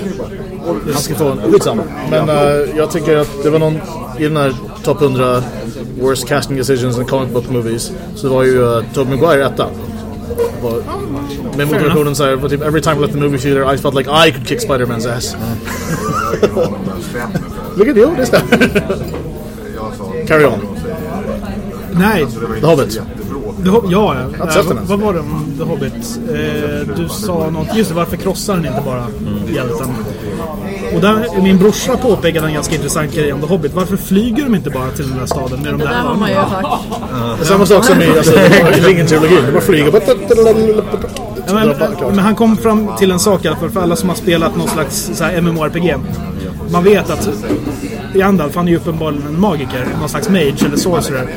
Han ska få en... Skitsamma. Men uh, jag tycker att det var någon i den här topp 100 worst casting decisions in comic book movies så var ju uh, Tobey Maguire etta. Med motivationen såhär, var typ every time I left the movie theater I felt like I could kick Spider-Man's ass. [laughs] Look at you, det stämmer. Carry on. Nej, The Hobbit. The Hob- ja, ja. den vad, var det om The Hobbit? Eh, du sa något, just det, varför krossar den inte bara hjälten? Och där, min brorsa påpekade en ganska intressant grej om The Hobbit. Varför flyger de inte bara till den där staden med de Det där där har man ju är samma sak som i alltså, Ringen-trilogin. Det bara flyger. Ja, men, men han kom fram till en sak fall för alla som har spelat någon slags så här, MMORPG. Man vet att Gandalf, han är ju uppenbarligen en magiker. Någon slags mage eller sorcerer.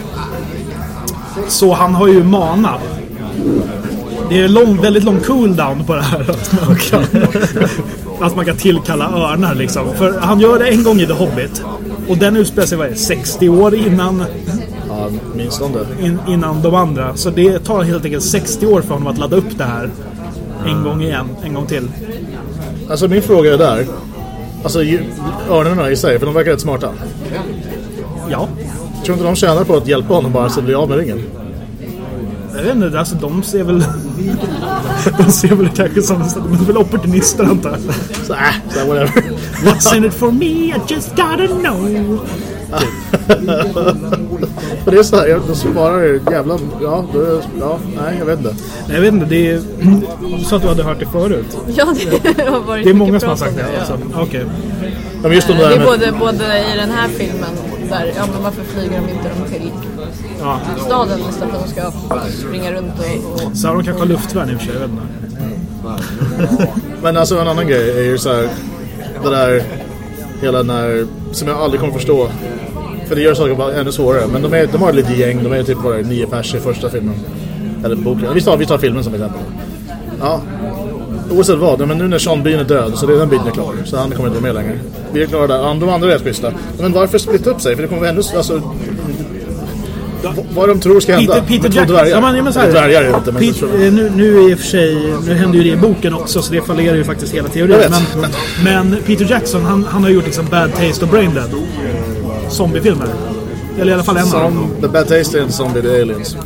Så han har ju mana. Det är lång, väldigt lång cooldown på det här. Att man, kan, att man kan tillkalla örnar liksom. För han gör det en gång i The Hobbit. Och den utspelar sig vad är det, 60 år innan, Ja, minst in, innan de andra. Så det tar helt enkelt 60 år för honom att ladda upp det här. En gång igen, en gång till. Alltså min fråga är där. Alltså örnarna i sig, för de verkar rätt smarta. Ja. Tror inte de tjänar på att hjälpa honom bara så att bli av med ringen? Jag vet inte, alltså de ser väl [laughs] De ser väl kanske som det är väl opportunister antar jag. Så, äh, så whatever. What's in it for me? I just gotta know. [laughs] För det är så här, jag- de sparar jävla... Ja, då, ja, nej, jag vet inte. Nej, jag vet inte, det är... Du sa att du hade hört det förut. [laughs] Ja, det har varit Det är många som har sagt det. ja. Alltså. Okej. Ja, men just de Det där är med... både, både i den här filmen där, ja men varför flyger de inte dem till Ja. staden istället för att de ska springa runt och... och Så har de kanske luftvärn i och för sig, jag vet inte. Men alltså en annan grej är ju så här, det där hela den här som jag aldrig kommer förstå. För det gör saker bara ännu svårare. Men de, är, de har ett litet gäng, de är typ bara nio pers i första filmen. Eller boken. Vi tar, vi tar filmen som exempel. Ja. Oavsett vad, men nu när Sean Bean är död så det är den biten är klar. Så han kommer inte vara med längre. Vi är klara där. De andra är schyssta. Men varför splitta upp sig? För det kommer ännu... Alltså, vad de tror ska hända. Peter, Peter Jackson. Ja, men, så här, Dvärgar är inte, men... Pete, eh, nu, nu är i och för sig, nu händer ju det i boken också så det fallerar ju faktiskt hela teorin. Men, men Peter Jackson han, han har gjort liksom Bad Taste och Brain Dead. Zombiefilmer. Eller i alla fall en av dem. The Bad Taste är inte Zombie, det är Aliens.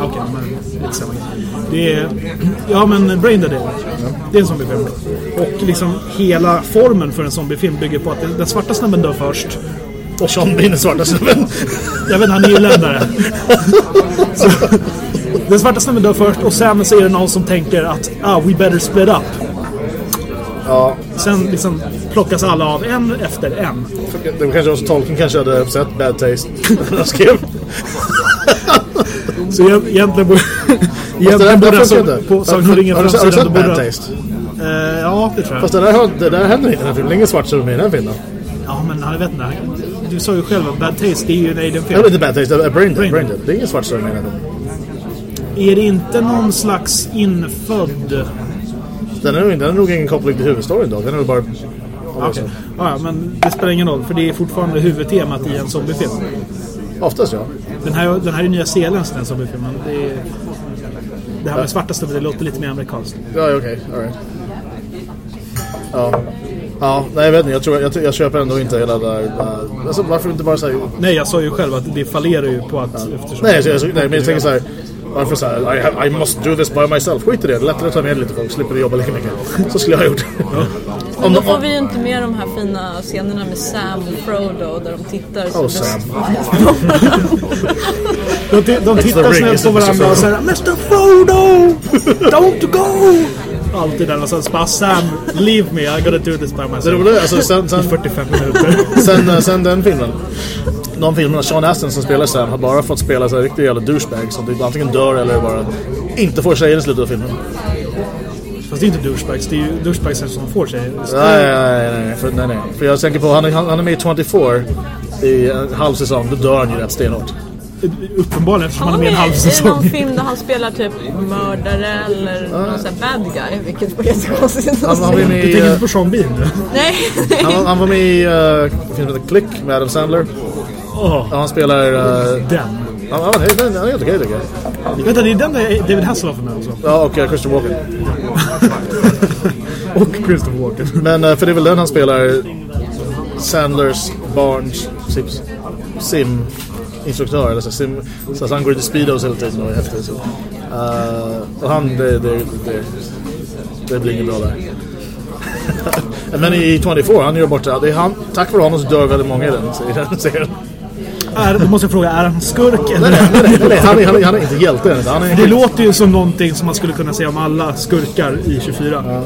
Okej, men lite samma. Det är, ja men Brain Dead är det. Det är en zombiefilm. Och liksom hela formen för en zombiefilm bygger på att den, svarta snubben dör först. Och Bean är svarta snubben. [laughs] Jag vet han är irländare. [laughs] Så, Den svarta snubben dör först och sen så är det någon som tänker att ah, we better split up. Ja, Sen liksom plockas alla av en efter en. det var kanske också Tolkien kanske hade sett Bad Taste [laughs] när han skrev. Så egent- egentligen borde... [laughs] Egentligen borde alltså på Sagan om ringen Har du, har sett Bad Taste? Eh, Ja, det tror jag. Fast det där, har- det där händer inte i den här filmen. Det är ingen svart som är i den filmen. Ja, men jag vet inte. Du sa ju själv att Bad Taste det är ju en Aiden-film. Eller inte Bad Taste, det är Brain Dead. Brain Dead. Det är ingen svart som är i den. Är det inte någon slags infödd... Den är, inte- den är nog ingen koppling till huvudstoryn då. Den är väl bara... Ja, ja, men det spelar ingen roll för det är fortfarande huvudtemat i en zombiefilm. Oftast ja. Den här, den här är Nya Zeeländsk den zombiefilmen. Det, är, det här med svarta snubbar det låter lite mer amerikanskt. Ja, ja, okej. All right. Ja. Ja, nej jag vet inte. Jag, tror, jag, jag köper ändå inte hela det där... Uh, alltså, varför inte bara säga... Nej, jag sa ju själv att det fallerar ju på att... Eftersom Nej, jag, jag, nej, men jag tänker så här. Varför så här, I, have, I must do this by myself. Skit i det. Det är lättare att ta med lite folk. Slipper jobba lika mycket. Så skulle jag ha gjort. [laughs] Men då får vi ju inte med de här fina scenerna med Sam och Frodo där de tittar. så Oh, det- Sam. [laughs] De, de tittar snällt på varandra och säger Mr Frodo! Don't go! Alltid där och sen bara Sam, leave me, I gotta do this by Det myself. roliga är alltså sen, sen, 45 minuter. sen, sen den filmen. De filmerna, Sean Astin som spelar Sam har bara fått spela så riktigt jävla douchebag som typ antingen dör eller bara inte får tjejer i slutet av filmen. Fast det är inte douchebags, det är ju douchebags som får sig. Nej, nej, nej, nej, för, nej, nej. För jag tänker på, han, är- han, han är med i 24 i en halv säsong, då dör han ju rätt stenhårt. Uppenbarligen eftersom Han han är med i en halv med i någon säsong. film där han spelar typ mördare eller någon sån här bad guy, vilket var jättekonstigt Han, han, var med Du i, tänker eh, inte på Sean Bean nu? Nej, han, han var med i uh, filmen The Click med Adam Sandler. Ja, han spelar... Uh, den. han, han, han, han är helt okej tycker jag. Vänta, det är den där David Hasselhoff är med också. Ja, och uh, Christian Walken. [laughs] Och Christopher Walken. Men uh, för det är väl den han spelar Sandlers barns sim, sim instruktör eller så, sim, så att han går ut i speedos hela tiden och är häftig. Så. Uh, och han, det, det, det, det blir inget bra där. [laughs] Men i 24, han gör bort det. det är han, tack vare honom så dör väldigt många i den, i den serien. Är, då måste jag fråga, är han skurk eller? Nej, nej, nej, nej, han, är, han, är, han är inte hjälte. Han är Det låter ju som någonting som man skulle kunna säga om alla skurkar i 24.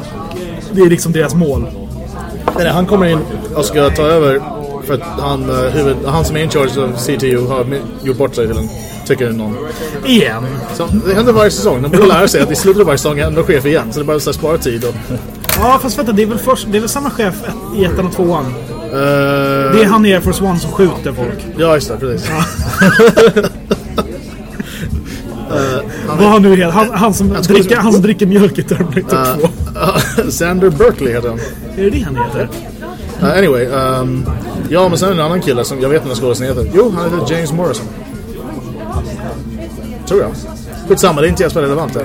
Det är liksom deras mål. Nej, nej, han kommer in och ska ta över för att han, eh, huvud, han som är in charge av CTU har gjort bort sig till en, tycker någon. Igen. Så det händer varje säsong. De borde lära sig att i slutet av varje säsong ändrar chef igen. Så det är bara att spara tid. Och, Ja, fast vänta, det är väl, först, det är väl samma chef i ettan och tvåan? Eh, Det är han i Air Force One som skjuter folk. Ja, just det. Precis. [laughs] Vad han nu heter. Han, han, som dricker, han som dricker mjölk i Terminator 2. Sander Berkeley heter han. Är det det han heter? Uh, anyway. ehm, ja, men sen är det en annan kille som jag vet inte vad skådespelaren heter. Jo, han heter James Morrison. Tror jag. Skitsamma, det är inte jag som är relevant här.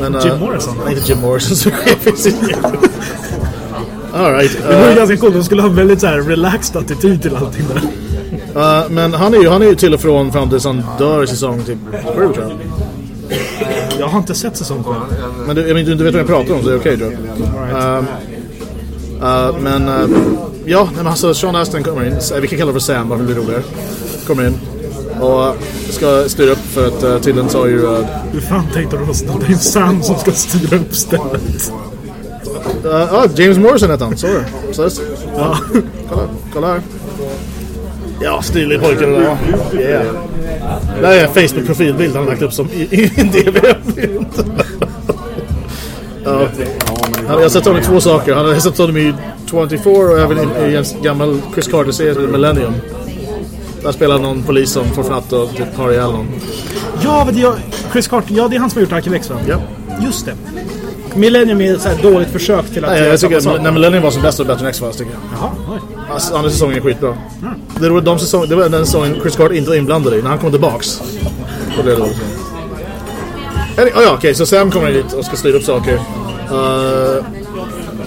Men, Jim Morrison? Nej, inte Jim Morrison som chef i CTU. Alright. Det var ju ganska coolt. De skulle ha en väldigt så här relaxed attityd till allting där. Uh, men han är, ju, han är ju till och från fram tills han dör i säsong typ 7 tror jag. Jaha, har inte sett säsong 7. Men du, jag menar, du inte vet vad jag pratar om så det är okej Joe. Ehm, eh, men uh, ja, men alltså Sean Astin kommer in. Eh, Vi kan kalla det för Sam bara för det blir roligare. Kommer in. Och eh, ska styra upp för att uh, tydligen så har ju... Uh, Hur fan tänkte du rösta? Det är Sam som ska styra upp stället. Uh, ah, James Morrison heter han, så är det. Så. Ja. Kolla, kolla här. Ja, stilig pojke det där? Yeah. Det här är en Facebook-profilbild han lagt upp som en DV-bild. ja. Han- Jag har sett honom i två saker. Han har sett honom i 24 och även i, i en gammal Chris Carter-serie som Millennium. Där spelar någon polis som får fnatt och typ tar ihjäl någon. Ja, men det är, Chris Carter, ja det är han som har gjort Arkivex va? Ja. Just det. Millennium är ett dåligt försök till att Nej, jag tycker att när Millennium var som bäst och bättre än X-Files tycker jag. Jaha, oj. Alltså, andra säsongen är skitbra. Det, var de säsong, det var den säsongen Chris Carter inte var inblandad i. När han kom tillbaks. Då blev det dåligt. Oh, ja, okej. så Sam kommer dit och ska styra upp saker. Uh,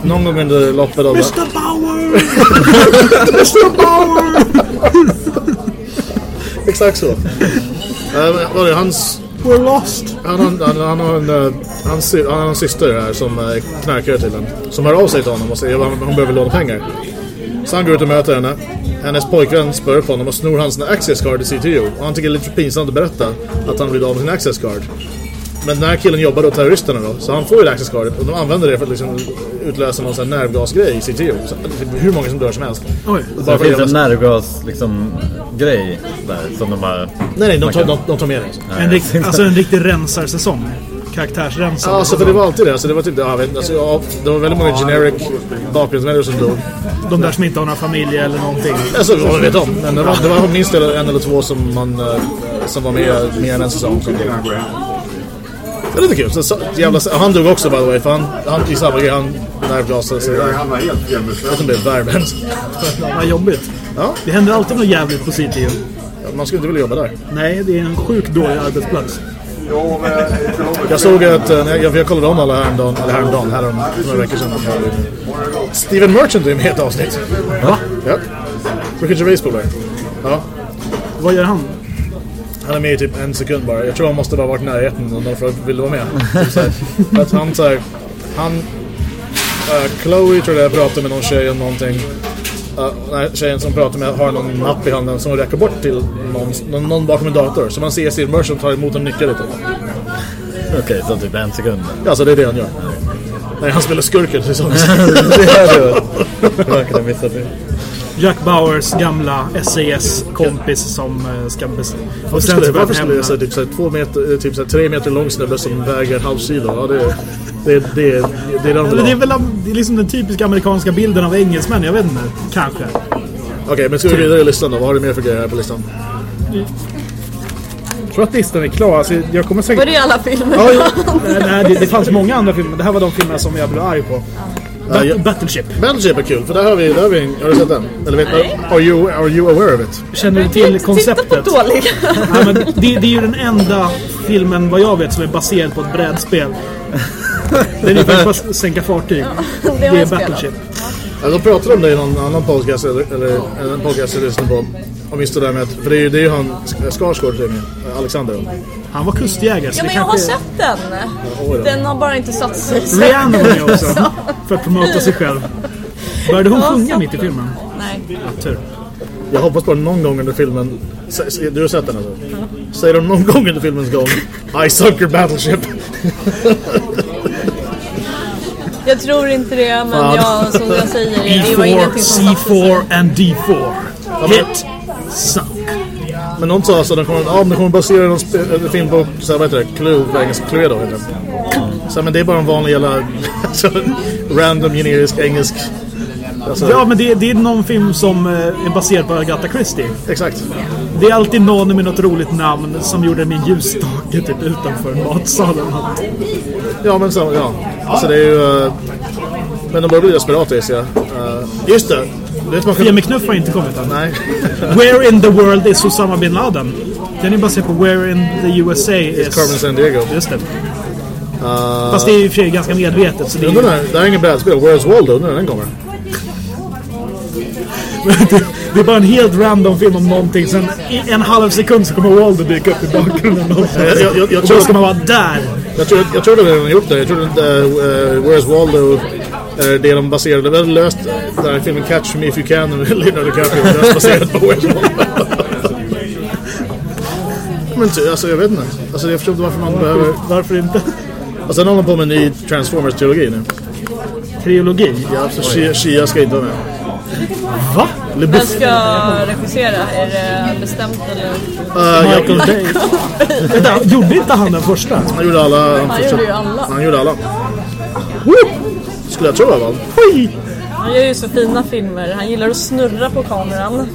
någon gång under loppet av... Mr Bauer! [laughs] Mr Bauer! Exakt så. Uh, vad är det? Hans... We're lost! Han, han, han, han, har en, eh, han, han har en syster här som uh, knarkar till honom. Som hör av sig till honom och säger att hon behöver låna pengar. Så han går ut och möter henne. Hennes pojkvän spör på honom och snor hans access card i CTO. Och han tycker det är lite pinsamt att berätta att han blivit av med sin access card. Men den här killen jobbar då terroristerna då. Så han får ju det access cardet och de använder det för att liksom utlösa någon sån här nervgasgrej i CTO. Så, typ, hur många som dör som helst. Oj. Så Bara det för finns att en jävla- nervgas liksom, grej där som de bara... Nej, nej, de tar, de, de tar med det. En rikt, alltså en riktig rensarsäsong. Karaktärsrensare. Ja, alltså för det var alltid det. Alltså, det, var typ, ja, jag vet, inte, alltså, ja, det var väldigt många generic bakgrundsmänniskor som dog. De där som inte har några familjer eller någonting. Alltså vad jag vet om. Men det var, det var minst en eller två som, man, eh, som var med mer än en säsong. Som dog. Det är lite kul. Så, så, jävla, han dog också by the way. För han, han i samma grej. Han nervgasade sig. Han var helt Jag hjälplös. blev värmens. Vad jobbigt. Ja, Det händer alltid något jävligt på CTU. man skulle inte vilja jobba där. Nej, det är en sjukt dålig arbetsplats. Jag såg att, eh, när jag, jag kollade om alla häromdagen, eller häromdagen, härom, några veckor sedan. Steven Merchant är med i ett avsnitt. Va? Ja. Ricky Gervais polare. Ja. Vad gör han? Han är med i typ en sekund bara. Jag tror han måste bara varit i närheten och därför ville vara med. [laughs] Så här. För att han såhär... Han... Uh, Chloe tror jag pratar med någon tjej om någonting. Uh, nej, tjejen som pratar med har någon mapp i handen som hon räcker bort till någon, någon, bakom en dator. Så man ser Steve Merchant ta emot en nyckel lite. Okej, så typ en sekund. Ja, så det är det han gör. Nej, han spelar skurken i säsong Man kunde missa det. [laughs] [laughs] Jack Bauers gamla SAS-kompis som eh, ska bestämma. Varför skulle, varför skulle det så, typ, så, här, två meter, eh, typ, så, här, tre meter lång snubbe som väger en halv kilo? Ja, det, det, det, det, det är Eller det är väl det är liksom den typiska amerikanska bilden av engelsmän, jag vet inte. Kanske. Okej, men ska vi vidare i listan då? Vad har du mer för grejer här på listan? Jag tror att listan är klar. Alltså, jag kommer säkert... Var det i alla filmer? Ja, ja. Nej, det, det fanns många andra filmer. Det här var de filmer som jag blev arg på. Bat- ja. Battleship. Battleship är kul, för där har vi, där har vi en, har du sett den? Eller vet Nej. Are you, are you aware of it? Känner du till Titta på konceptet? dåliga. [laughs] Ja, men det, det är ju den enda filmen, vad jag vet, som är baserad på ett brädspel. Det är ungefär som att sänka fartyg. [laughs] Det har Det är. Battleship. Ja, de pratar om det i någon annan podcast, eller, eller en podcast jag lyssnar på. Om just det där med att, för det är ju det är ju han Skarsgård till Alexander. Han var kustjägare. så Ja, men jag har sett den. Den har bara inte satt sig. Rihanna var med [laughs] också. För att promota sig själv. Började hon sjunga mitt i filmen? Nej. Ja, tur. Jag hoppas bara någon gång under filmen, du har sett den alltså? Säger de någon gång under filmens gång I sunk your battleship. [laughs] Jag tror inte det, men Fan. jag, som jag säger, det var E4, ingenting som satte sig. C4 and D4. Hit. Sunk. Men någon sa så de kommer, ja, de kommer basera någon film på, så här, vad heter det, Clue, på engelska, Cluedo heter det. Så, men det är bara en vanlig jävla, [laughs] alltså, random generisk engelsk. Alltså, Ja, men det, det är någon film som eh, är baserad på Agatha Christie. Exakt. Det är alltid någon med något roligt namn som gjorde min ljusstake typ utanför en matsal eller något. Ja, men så, ja. Alltså det är ju... eh, men de börjar bli desperata jag. Uh, just det. Kan... med knuff har inte kommit än. Nej. Where in the world is Osama bin Laden? Den är baserad på Where in the USA is... Carmen San Diego. Just det. Fast det är och för ganska medvetet. Så det, är ju, det här är inget brädspel. Where's Waldo? När den kommer. [laughs] det är bara en helt random film om någonting. Sen i en halv sekund så kommer Waldo dyka upp i bakgrunden. Jag, jag, jag, Och då ska man vara där. Jag tror, jag tror de redan har gjort det. Jag tror att uh, Where's Waldo det de baserade väl löst den här filmen Catch Me If You Can [laughs] Leonardo DiCaprio löst baserat på Waldo. [laughs] Men ty, alltså jag vet inte. Alltså jag förstår inte varför man behöver... Varför inte? Och sen håller man på med en ny Transformers-trilogi nu. Trilogi? Ja, så Shia, Shia ska inte vara med. Va? Vem ska regissera? Är det bestämt eller? Uh, jag, Michael Bay. [laughs] Vänta, gjorde inte han den första? han gjorde alla... Han gjorde ju alla. Han gjorde alla. Skulle jag tro i alla fall. Han gör ju så fina filmer. Han gillar att snurra på kameran.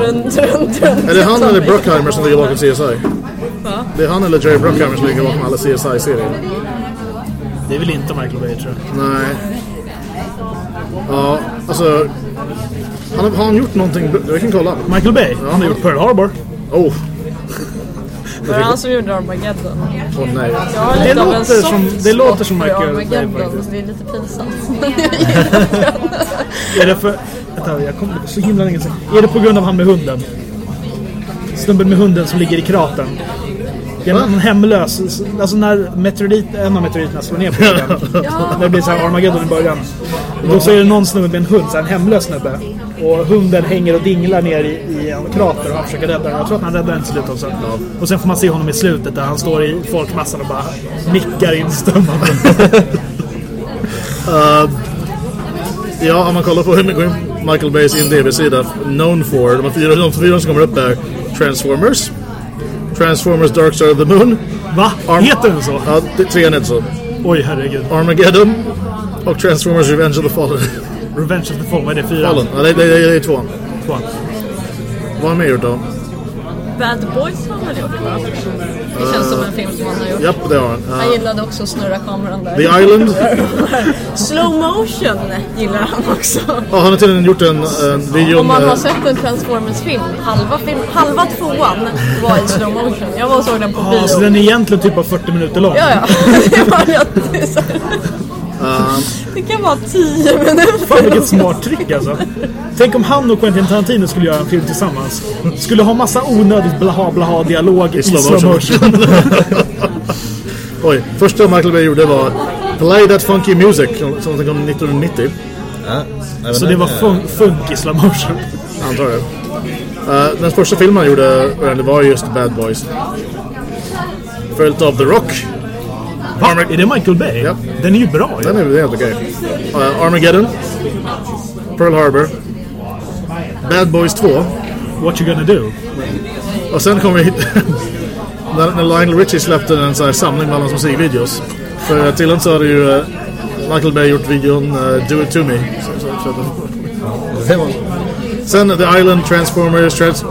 Runt, runt, runt. Är det han eller Bruckheimer som ligger bakom CSI? Va? Det är han eller Jerry Bruckheimer som ligger bakom alla CSI-serier. Det är väl inte Michael Bay tror jag. Nej. Ja, alltså... Han har, har han gjort någonting... Jag kan kolla. Michael Bay? Han har gjort Pearl Harbor. Oh, Var det han som gjorde Armageddon? åh nej. Jag har Det låter som- det låter som Michael Bay faktiskt. det är lite pinsamt. [laughs] Är det för... Vänta, jag kommer så himla länge sedan. Är det på grund av han med hunden? Snubben med hunden som ligger i kratern. Det är en hemlös. Alltså när meteorit, en av meteoriterna slår ner på [laughs] jorden. När det blir så här Armageddon i början. Då så är det någon snubbe med en hund, så här en hemlös snubbe. Och hunden hänger och dinglar ner i, i en krater och han försöker rädda den. Jag tror att han räddar den till slut också. Och sen får man se honom i slutet där han står i folkmassan och bara nickar instämmande. [laughs] Ja, om man kollar på hur Michael Bays IMDB-sida known for. De fyra, de fyra som kommer upp är Transformers. Transformers Dark Side of the Moon. Va? Heter den så? Ja, det- trean inte så. Oj, herregud. Armageddon. Och Transformers Revenge of the Fallen. Revenge of the Fall, vad är det? Fyra? Fallen. Ja, det, det, det, det är tvåan. Två. Vad har han mer gjort då? Bad Boys har han väl gjort va? Det känns som en film som han har gjort. Japp, det har han. Uh, Han gillade också att snurra kameran där. The Island. [laughs] Slow motion gillar han också. Ja, han har till och med gjort en, en video Om man har sett en Transformers-film, halva, film, halva tvåan var i slow motion. Jag var och såg den på så bio. den är egentligen typ av 40 minuter lång. Ja, ja. [laughs] [laughs] Det, kan vara 10 Fan minuter. vilket smart trick alltså. Tänk om han och Quentin Tarantino skulle göra en film tillsammans. Skulle ha massa onödigt blaha blaha dialog i slow slow motion. [laughs] Oj, första Michael Bay gjorde var Play That Funky Music som kom 1990. Ja, Så det var är- fun funk i slow motion. Antar jag. Uh, den första filmen han gjorde eh, det var just Bad Boys. Följt av The Rock. Armag- Är det Michael Bay? Ja. Den är ju bra ju. Den är helt okej. Uh, Armageddon. Pearl Harbor. Bad Boys 2. What you gonna do? Och sen kom vi hit... när, när Lionel Richie släppte en sån här samling med alla hans musikvideos. För till så hade ju eh, Michael Bay gjort videon eh, Do It To Me. Så, så, så, Det var- Sen The Island, Transformers, Trans...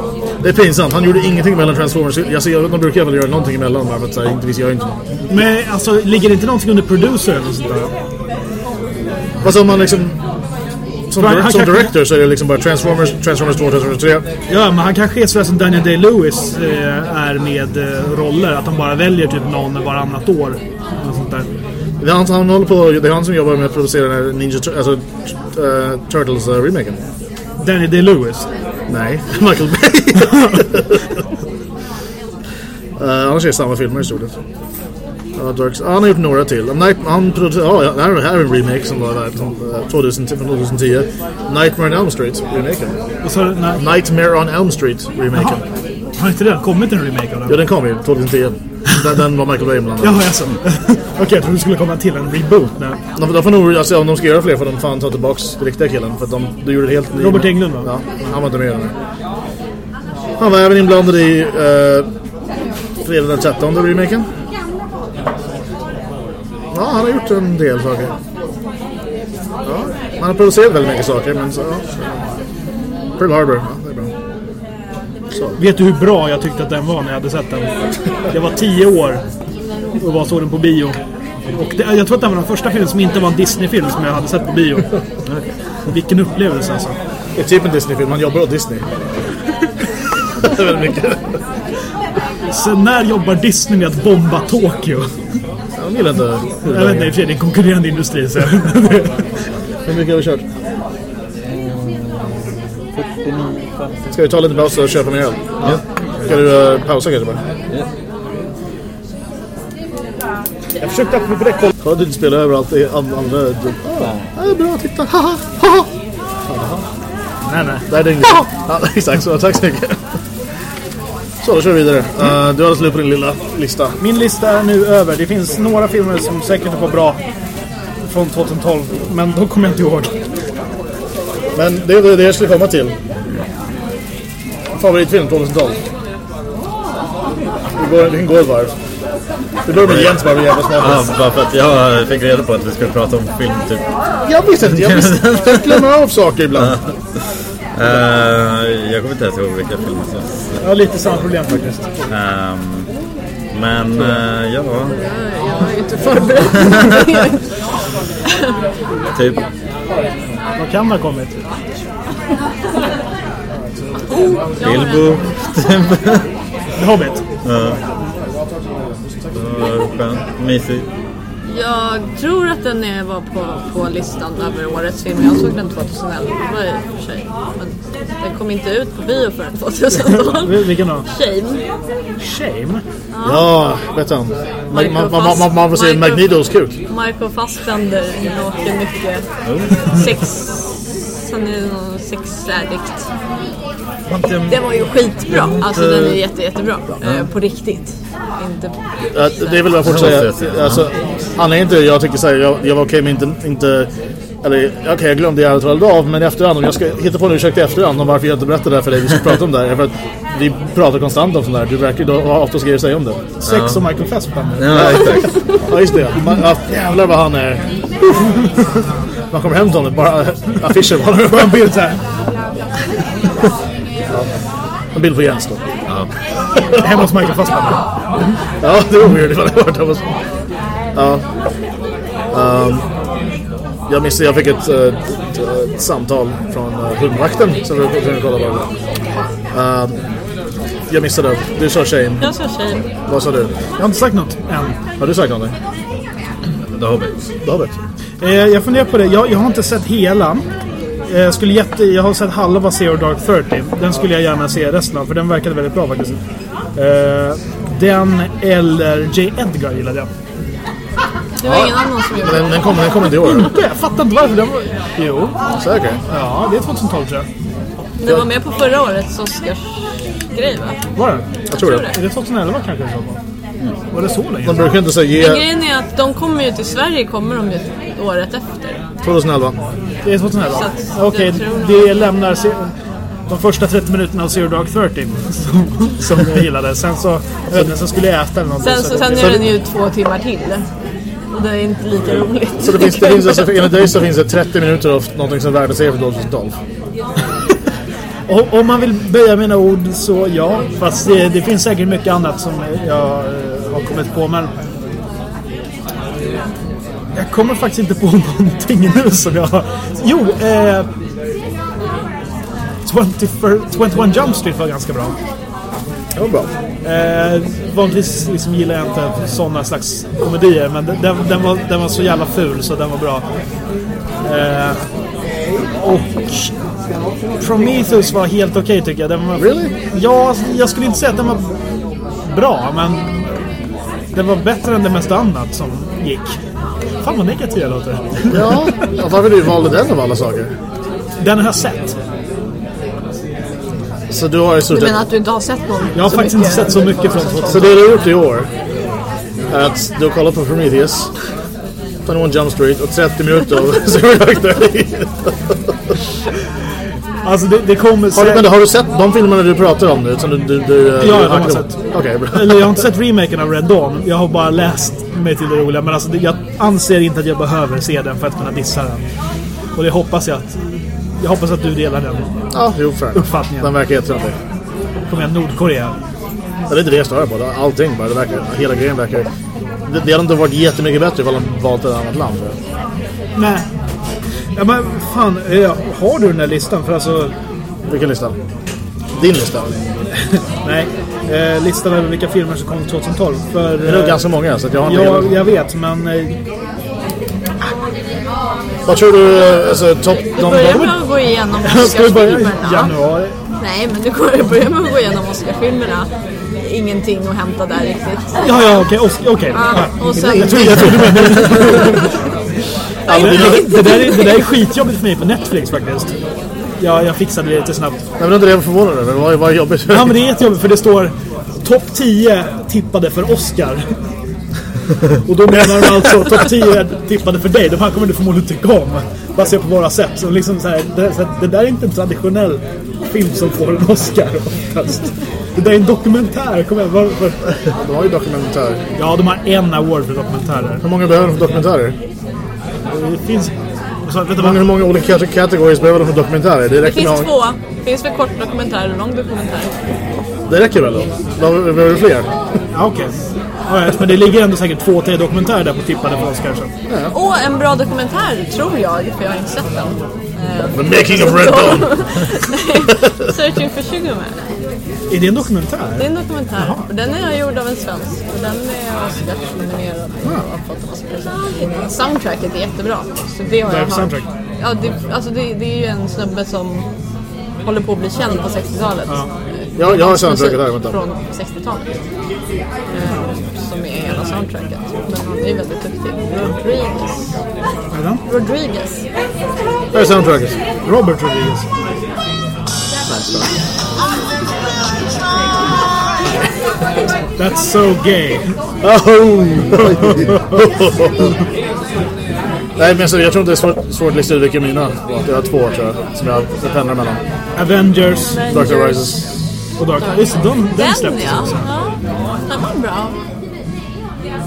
Det är pinsamt. Han gjorde ingenting mellan Transformers. Jag ser, de brukar väl göra någonting emellan bara för att säga, inte visst jag inte. Men alltså, ligger det inte någonting under producer eller något sånt där? Fast om man liksom... Som, Han- han som kanske- director så är det liksom bara Transformers, Transformers 2, Transformers 3. Ja, men han kanske är sådär som Daniel Day-Lewis eh, är med eh, roller. Att de bara väljer typ någon varannat år. Eller sånt där. Det är han, han håller på, det är han som jobbar med att producera här Ninja alltså, uh, Turtles-remaken. Daniel Day-Lewis. Nej, [laughs] Michael Bay. [laughs] uh, är det samma filmer i stort sett. Ja, Dark, ja, han har gjort några till. Night, han producerar, ja, ja, det här är- en remake som var där, som, eh, 2010, från 2010. Nightmare on Elm Street, remaken. Och så, nej, Nightmare on Elm Street, remaken. Har inte redan kommit en remake av Ja, den? den kom ju 2010. Den, den var Michael Bay bland annat. Jaha, jaså. [laughs] Okej, jag trodde det skulle komma till en reboot. Nej. De, de får nog, alltså, om de ska göra fler får de fan ta tillbaks den riktiga killen. För att de, de gjorde det helt ny. Robert Englund, va? Ja, han var inte med i den. Han var även inblandad i uh, Fredag den 13 remaken. Ja, han har gjort en del saker. Ja, han har producerat väldigt mycket saker, men så, ja. Pearl Harbor, ja, bra. Vet du hur bra jag tyckte att den var när jag hade sett den? Jag var tio år och var såg den på bio. Och det, jag tror att det var den första filmen som inte var en Disney-film som jag hade sett på bio. [laughs] Vilken upplevelse alltså. Det är typ en Disney-film, han jobbar åt Disney. [laughs] väldigt mycket. Sen när jobbar Disney med att bomba Tokyo? Han gillar inte Jag vet inte, i och för sig, det är en konkurrerande industri. Så. Hur mycket har vi kört? Ska vi ta lite paus och köpa mer öl? Ja. Ska du uh, pausa kanske bara? Jag försökte apropå det kolla. Kolla du inte spelar överallt. Det är and- andra... Du, ah, ja, bra, titta. Haha, haha. Nej, nej. Nej, det är inget. Ja, [laughs] exakt så. Tack så mycket. Så, då kör vi vidare. Uh, du hade slut på din lilla lista. Min lista är nu över. Det finns några filmer som säkert var bra från 2012, men de kommer jag inte ihåg. Men det är det jag skulle komma till. Favoritfilm 2012. Vi går, vi kan gå ett varv. Vi börjar med Jens bara vi jävla Ja, smartast. bara för att jag fick reda på att vi skulle prata om film typ. Jag visste inte. Jag, visste, jag glömmer av saker ibland. [laughs] Eh, jag kommer inte ens ihåg vilka filmer som... Jag har lite samma problem faktiskt. Ehm, men eh, ja, Jag är inte [laughs] förberedd. typ. Vad kan det ha kommit? Bilbo. The [laughs] Hobbit. Ja. Skönt. Mysigt. Jag tror att den är, var på, på listan över årets film. Jag såg den 2011 i och för sig. Men den kom inte ut på bio förrän 2012. Vil- [laughs] Vilken då? Shame. Shame? Ja, vet han. Man, man, man, man, får se Magnetos kuk. Michael Fassbender naken mycket. Sex... Han är sexaddict. Det var ju skitbra. Alltså den är jätte, jättebra. Eh, på riktigt. Inte... Ja, det är väl vad jag får säga. Alltså, anledningen till att jag tycker så här, jag, jag var okej med inte, inte eller okej jag glömde jag talade av men efterhand om jag ska hitta på en ursäkt i efterhand om varför jag inte berättade det här för dig vi ska [laughs] prata om det här. är För att vi pratar konstant om sånt där. Du verkar du har oftast grejer att säga om det. Sex och Michael Fassbender. Ja, exakt. [laughs] Ja just det. Man, ja, jävlar vad han är. [laughs] Man kommer hem till honom bara affischer bara. Bara en bild såhär. En bild på Jens då. Hemma hos Michael Fassbender. Ja, det var weird ifall jag hört det. Ja. Um, jag missade, jag fick ett, eh, ett, ett samtal från uh, hundvakten som vi kunde kolla på. Um, jag missade. Du sa Shane. Jag sa Shame. Vad sa du? Jag har inte sagt något än. Har du sagt någonting? The Hobbit. David? Eh, jag funderar på det. Jag, jag har inte sett hela. Eh, Jag, skulle jätte, jag har sett halva Zero Dark 30. Den skulle jag gärna se resten av, för den verkade väldigt bra faktiskt. Eh, den eller J. Edgar gillade jag. Det var ingen annan som gjorde den, det. den kommer den kommer inte i år. Inte? Jag fattar inte varför. Den var... Jo. Säker? Ja, det är 2012 tror jag. Den var med på förra årets Oscarsgrej va? Var den? Jag tror det. Är det 2011 kanske? Var det så länge? De brukar inte säga Men grejen är att de kommer ju till Sverige kommer de ju året efter. 2011. Det är 2011? Så att Okej, tror- det lämnar se- de första 30 minuterna av Zero Dark 30 som, som jag gillade. Sen så, sen skulle jag äta eller någonting. Sen, så, sen det- är den ju två timmar till. Och det är inte lika roligt. Så det finns, det finns [laughs] alltså, enligt dig så finns det 30 minuter av någonting som är värt att se för 2012. Och, om man vill böja mina ord så ja. Fast det, det finns säkert mycket annat som jag eh, har kommit på. Men jag kommer faktiskt inte på [laughs] någonting nu som jag har... Jo! Eh, 21, 21 Jump Street var ganska bra. Det var bra. Eh, vanligtvis liksom gillar jag inte sådana slags komedier men den, den, den, var, den var så jävla ful så den var bra. Eh, och Prometheus var helt okej tycker jag. Den var, Really? Ja, alltså, jag skulle inte säga att den var bra men den var bättre än det mesta annat som gick. Fan vad negativ jag låter. Ja, varför du valde den av alla saker? Den har jag sett. Så du har i stort Du menar att du inte har sett någon Jag har faktiskt mycket? inte sett så mycket från 2000. Så det du har gjort i år är att du har kollat på Prometheus, 21 Jump Street och 30 minuter av Zero Dark Thirty. Alltså det, det kommer Har du, men har du sett de filmerna du pratar om nu? Som du, du, du, Ja, har hackade jag upp? sett. Bra. Eller jag har inte sett remaken av Red Dawn. Jag har bara läst mig till det roliga. Men alltså, jag anser inte att jag behöver se den för att kunna dissa den. Och det hoppas jag att... Jag hoppas att du delar den Ja, jo, uppfattningen. Den verkar jättetöntig. Kom igen, Nordkorea. Ja, det är inte det jag stör på. Allting bara. Det verkar, hela grejen verkar... Det, det hade inte varit jättemycket bättre ifall de valt ett annat land. Nej. Ja men fan, eh, har du den där listan? För alltså... Vilken lista? Din lista? [laughs] Nej. Eh, listan över vilka filmer som kom 2012. För... Det är nog eh, ganska många så att jag har inte Ja, jag vet men... Eh, Vad tror du, alltså topp... Du börjar med att gå igenom [laughs] Oscarsfilmerna. januari? Nej, men du kommer börja med att gå igenom Oscarsfilmerna. ingenting att hämta där riktigt. Ja, ja, okej. Okej. Ja, Ja. och sen, Jag trodde, jag trodde [laughs] det, det, där är, det där är skitjobbigt för mig på Netflix faktiskt. Ja, jag fixade det lite snabbt. Nej, men det är inte det jag var förvånad över. Vad vad är jobbigt? Ja, men det är jättejobbigt för det står topp 10 tippade för Oscar. Och då menar de alltså topp 10 tippade för dig. De här kommer du förmodligen tycka om. Baserat på våra sätt. Så liksom så här, det, så det där är inte en traditionell film som får en Oscar oftast. Det där är en dokumentär. Kom igen, varför? De har ju dokumentär. Ja, de har en award för dokumentärer. Hur många behöver de för dokumentärer? Det finns... Så, vet du Hur många, många olika categories behöver de för dokumentärer? Det det finns med, två. Det finns väl kort dokumentär och lång dokumentär. det räcker väl då? Vad Behöver du fler? Ja, okej. All right, men det ligger ändå säkert två, tre dokumentärer där på tippade för Oscar. Så. Och en bra dokumentär, tror jag, för jag har inte sett den. Eh, The making of Red Dawn! [laughs] Searching for Sugar Man. Är det en dokumentär? Det är en dokumentär. Och den är gjord av en svensk. Och den är Oscars-nominerad och har fått en Oscar. Soundtracket är jättebra. Så det har jag hört. soundtrack? Ja, det, alltså det, det är ju en snubbe som håller på att bli känd på 60-talet. Ja. Ja, jag har Hans soundtracket här, vänta. Från 60-talet. Eh, som är hela soundtracket. Men han är ju väldigt duktig. Rodriguez. Vad är den? Rodriguez. Här är soundtracket. Robert Rodriguez. That's so gay. Oh! [laughs] Nej men så, jag tror inte det är svårt, svårt att lista ut vilka mina var. Jag har två tror jag, som jag jag pendlar mellan. Avengers Dark Knight Rises. och Dark Knight. Just det, de, den Den släpptes ja. också.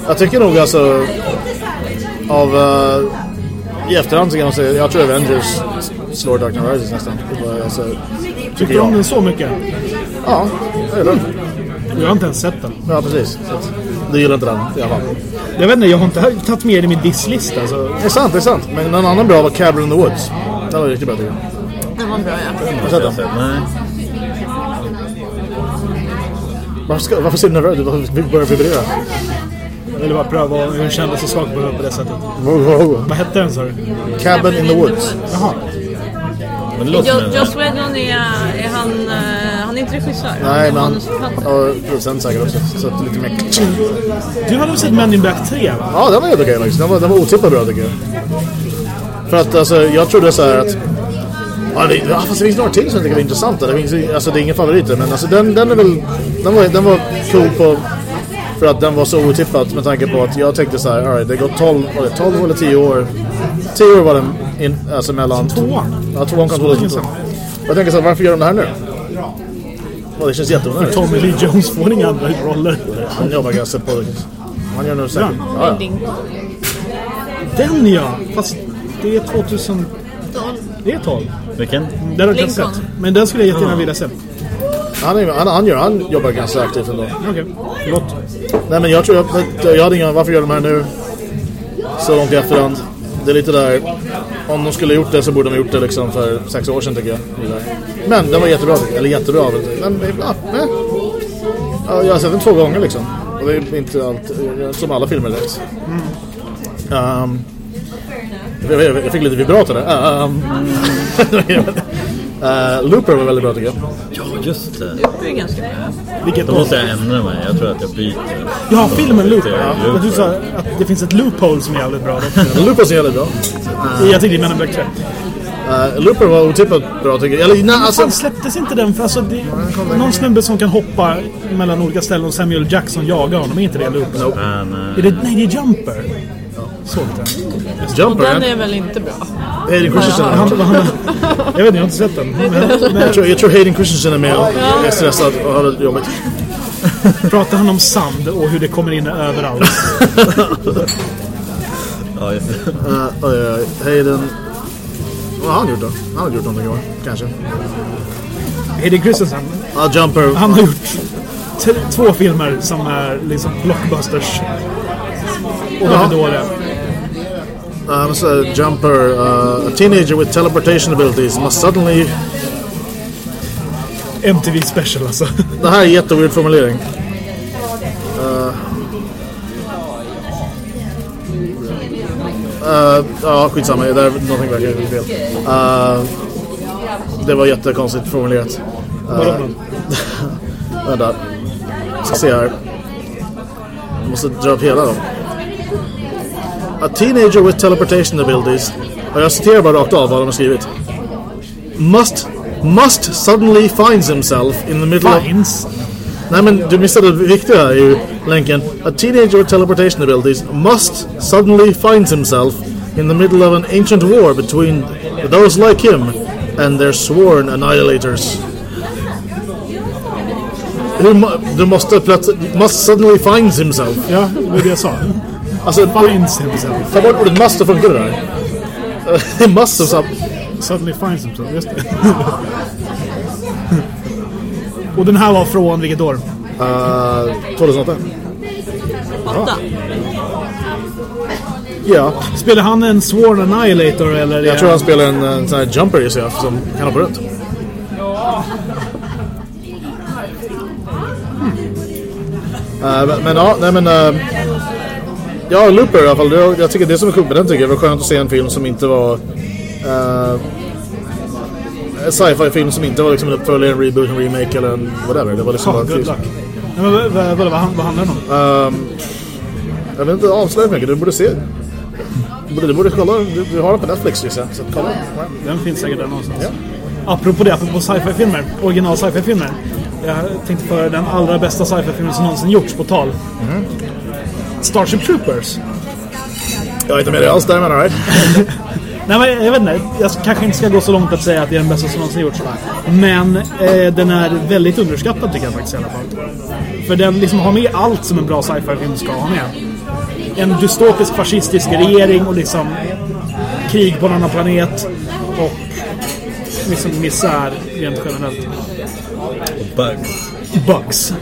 Jag tycker nog alltså av uh, i efterhand så kan man säga, jag tror Avengers slår Dark Knight Rises nästan. Alltså, Tycker du om jag. den så mycket? Ja, det är den. Jag har inte ens sett den. Ja precis. Du gillar inte den i alla fall. Jag vet inte, jag har inte tagit med den i min disslista. Så. Det är sant, det är sant. Men en annan bra var Cabin in the Woods. Den var riktigt bra tycker jag. Den var bra ja. Har du sett den? Nej. Varför, ska, varför ser du nervös ut? Varför börjar du vibrera? Ville bara pröva hur den kändes i sak på, det sättet. Wow, wow. Vad hette den sa du? Cabin in the Woods. Jaha. Men som Jo-. Joss Whedon är, är han, eh, han är inte regissör. Nej, men han... Ja, producent säkert också. Så att lite mer... Du hade väl sett Men in Black 3 va? Ja, den var helt okej faktiskt. Den var, den var otippat bra tycker jag. För att alltså, jag trodde så här att... Ja, det, ja, fast det finns några till som jag tycker är intressanta. Det, finns, alltså, det är inga favoriter, men alltså, den, den är väl... Den var, den var cool på... För att den var så otippat med tanke på att jag tänkte så här, all right, det går 12, var det 12 eller 10 år. 10 år var den in, alltså mellan... Tvåan? Ja, tvåan kom 2002. Jag tänker så här, varför gör de det här nu? Ja, det känns jätteonödigt. Tommy Lee Jones får inga andra roller. Han jobbar ganska på det. Han gör nog säkert. Ja, ja. Den ja! Fast det är 2000... Det är 12. Vilken? Den har jag inte sett. Men den skulle jag jättegärna vilja se. Han, är, han, han, gör, han jobbar ganska aktivt ändå. Okej, förlåt. Nej men jag tror jag, jag hade inga, varför gör de här nu? Så långt i efterhand. Det är lite där, om de skulle gjort det så borde de gjort det liksom för sex år sedan tycker jag. Men den var jättebra jag, eller jättebra. Men, ja, nej. Jag har sett den två gånger liksom. Och det är inte allt, som alla filmer direkt. Um, jag, jag, jag fick lite vibrato där. [laughs] [laughs] Um, uh, Looper var väldigt bra tycker jag. Ja, just det. Det är ganska bra. Vilket Då måste jag ändra mig. Jag tror att jag byter. Ja, filmen Loop. Till Ja. Looper. Du sa att det finns ett loophole som är jävligt bra. Looper är jävligt bra. Jag tyckte Men in Black 3. Uh, Looper var otippat bra tycker jag. Eller nej, alltså... Fan, släpptes inte den? För alltså, det, någon snubbe som kan hoppa mellan olika ställen och Samuel Jackson jagar honom. Är inte det Looper? Men, Är det, nej, det är Jumper. Såg den. Jumper, den är väl inte bra? Hayden Christensen. Han, han, jag vet inte, jag har inte sett den. Men, [laughs] men Jag tror, jag tror Hayden Christensen är med och är stressad och har det jobbigt. [laughs] pratar han om sand och hur det kommer in överallt? [laughs] ja, just det. Uh, oj. Hayden... Vad har han gjort då? Han har gjort någonting i år, kanske. Hayden Christensen, Ja, Jumper. han har gjort två filmer som är liksom blockbusters. Och de Ja. är dåliga. Um, so, Jumper. Uh, a teenager with teleportation abilities must suddenly... MTV special alltså. [laughs] Det här är jätteweird formulering. Uh, uh, ja, skitsamma. Det är någonting verkar fel. Uh, det var jättekonstigt formulerat. Då? [laughs] Vänta. ska se här. Jag måste dra upp hela då. A teenager with teleportation abilities. Och jag citerar bara rakt av vad de har skrivit. Must, must suddenly finds himself in the middle of... Finds. Nej men du missade det viktiga här i länken. A teenager with teleportation abilities must suddenly finds himself in the middle of an ancient war between those like him and their sworn annihilators. Mo- du måste plötsligt... Must suddenly finds himself. Ja, det var det jag sa. Alltså, Finds himself. ta bort ordet must och funkar det där. Det [laughs] must och så... Suddenly finds himself, just det. Och den här var från vilket år? Uh, 2008. Åtta. Ja, Spelar han en Sworn Annihilator eller? jag tror han spelar en, en sån här jumper gissar jag, som kan hoppa runt. Uh, men, men ja, nej men... Uh, ja, Looper i alla fall. Jag, jag tycker det som är sjukt med den tycker jag var skönt att se en film som inte var... Uh, en sci-fi film som inte var liksom en uppföljare, en reboot, en remake eller en whatever. Det var liksom Ja, bara good film. luck. Nej, men vad, vad, vad, vad, hand- vad handlar den om? Um, jag vill inte avslöja mycket, du borde se. Du borde, du borde kolla, du, du har den på Netflix gissar jag. Så kolla. Ja. Den finns säkert där någonstans. Apropå det, apropå sci-fi-filmer. Original sci-fi-filmer. Jag tänkte på den allra bästa sci-fi-filmen som någonsin gjorts, på tal. Starship Troopers. Jag är inte med dig alls där men alright. [laughs] Nej, men jag vet inte. Jag kanske inte ska gå så långt att säga att det är den bästa som någonsin gjorts. Men eh, den är väldigt underskattad tycker jag faktiskt i alla fall. För den liksom har med allt som en bra sci-fi-film ska ha med. En dystopisk fascistisk regering och liksom krig på en annan planet. Och liksom misär rent generellt. Bugs. Bugs.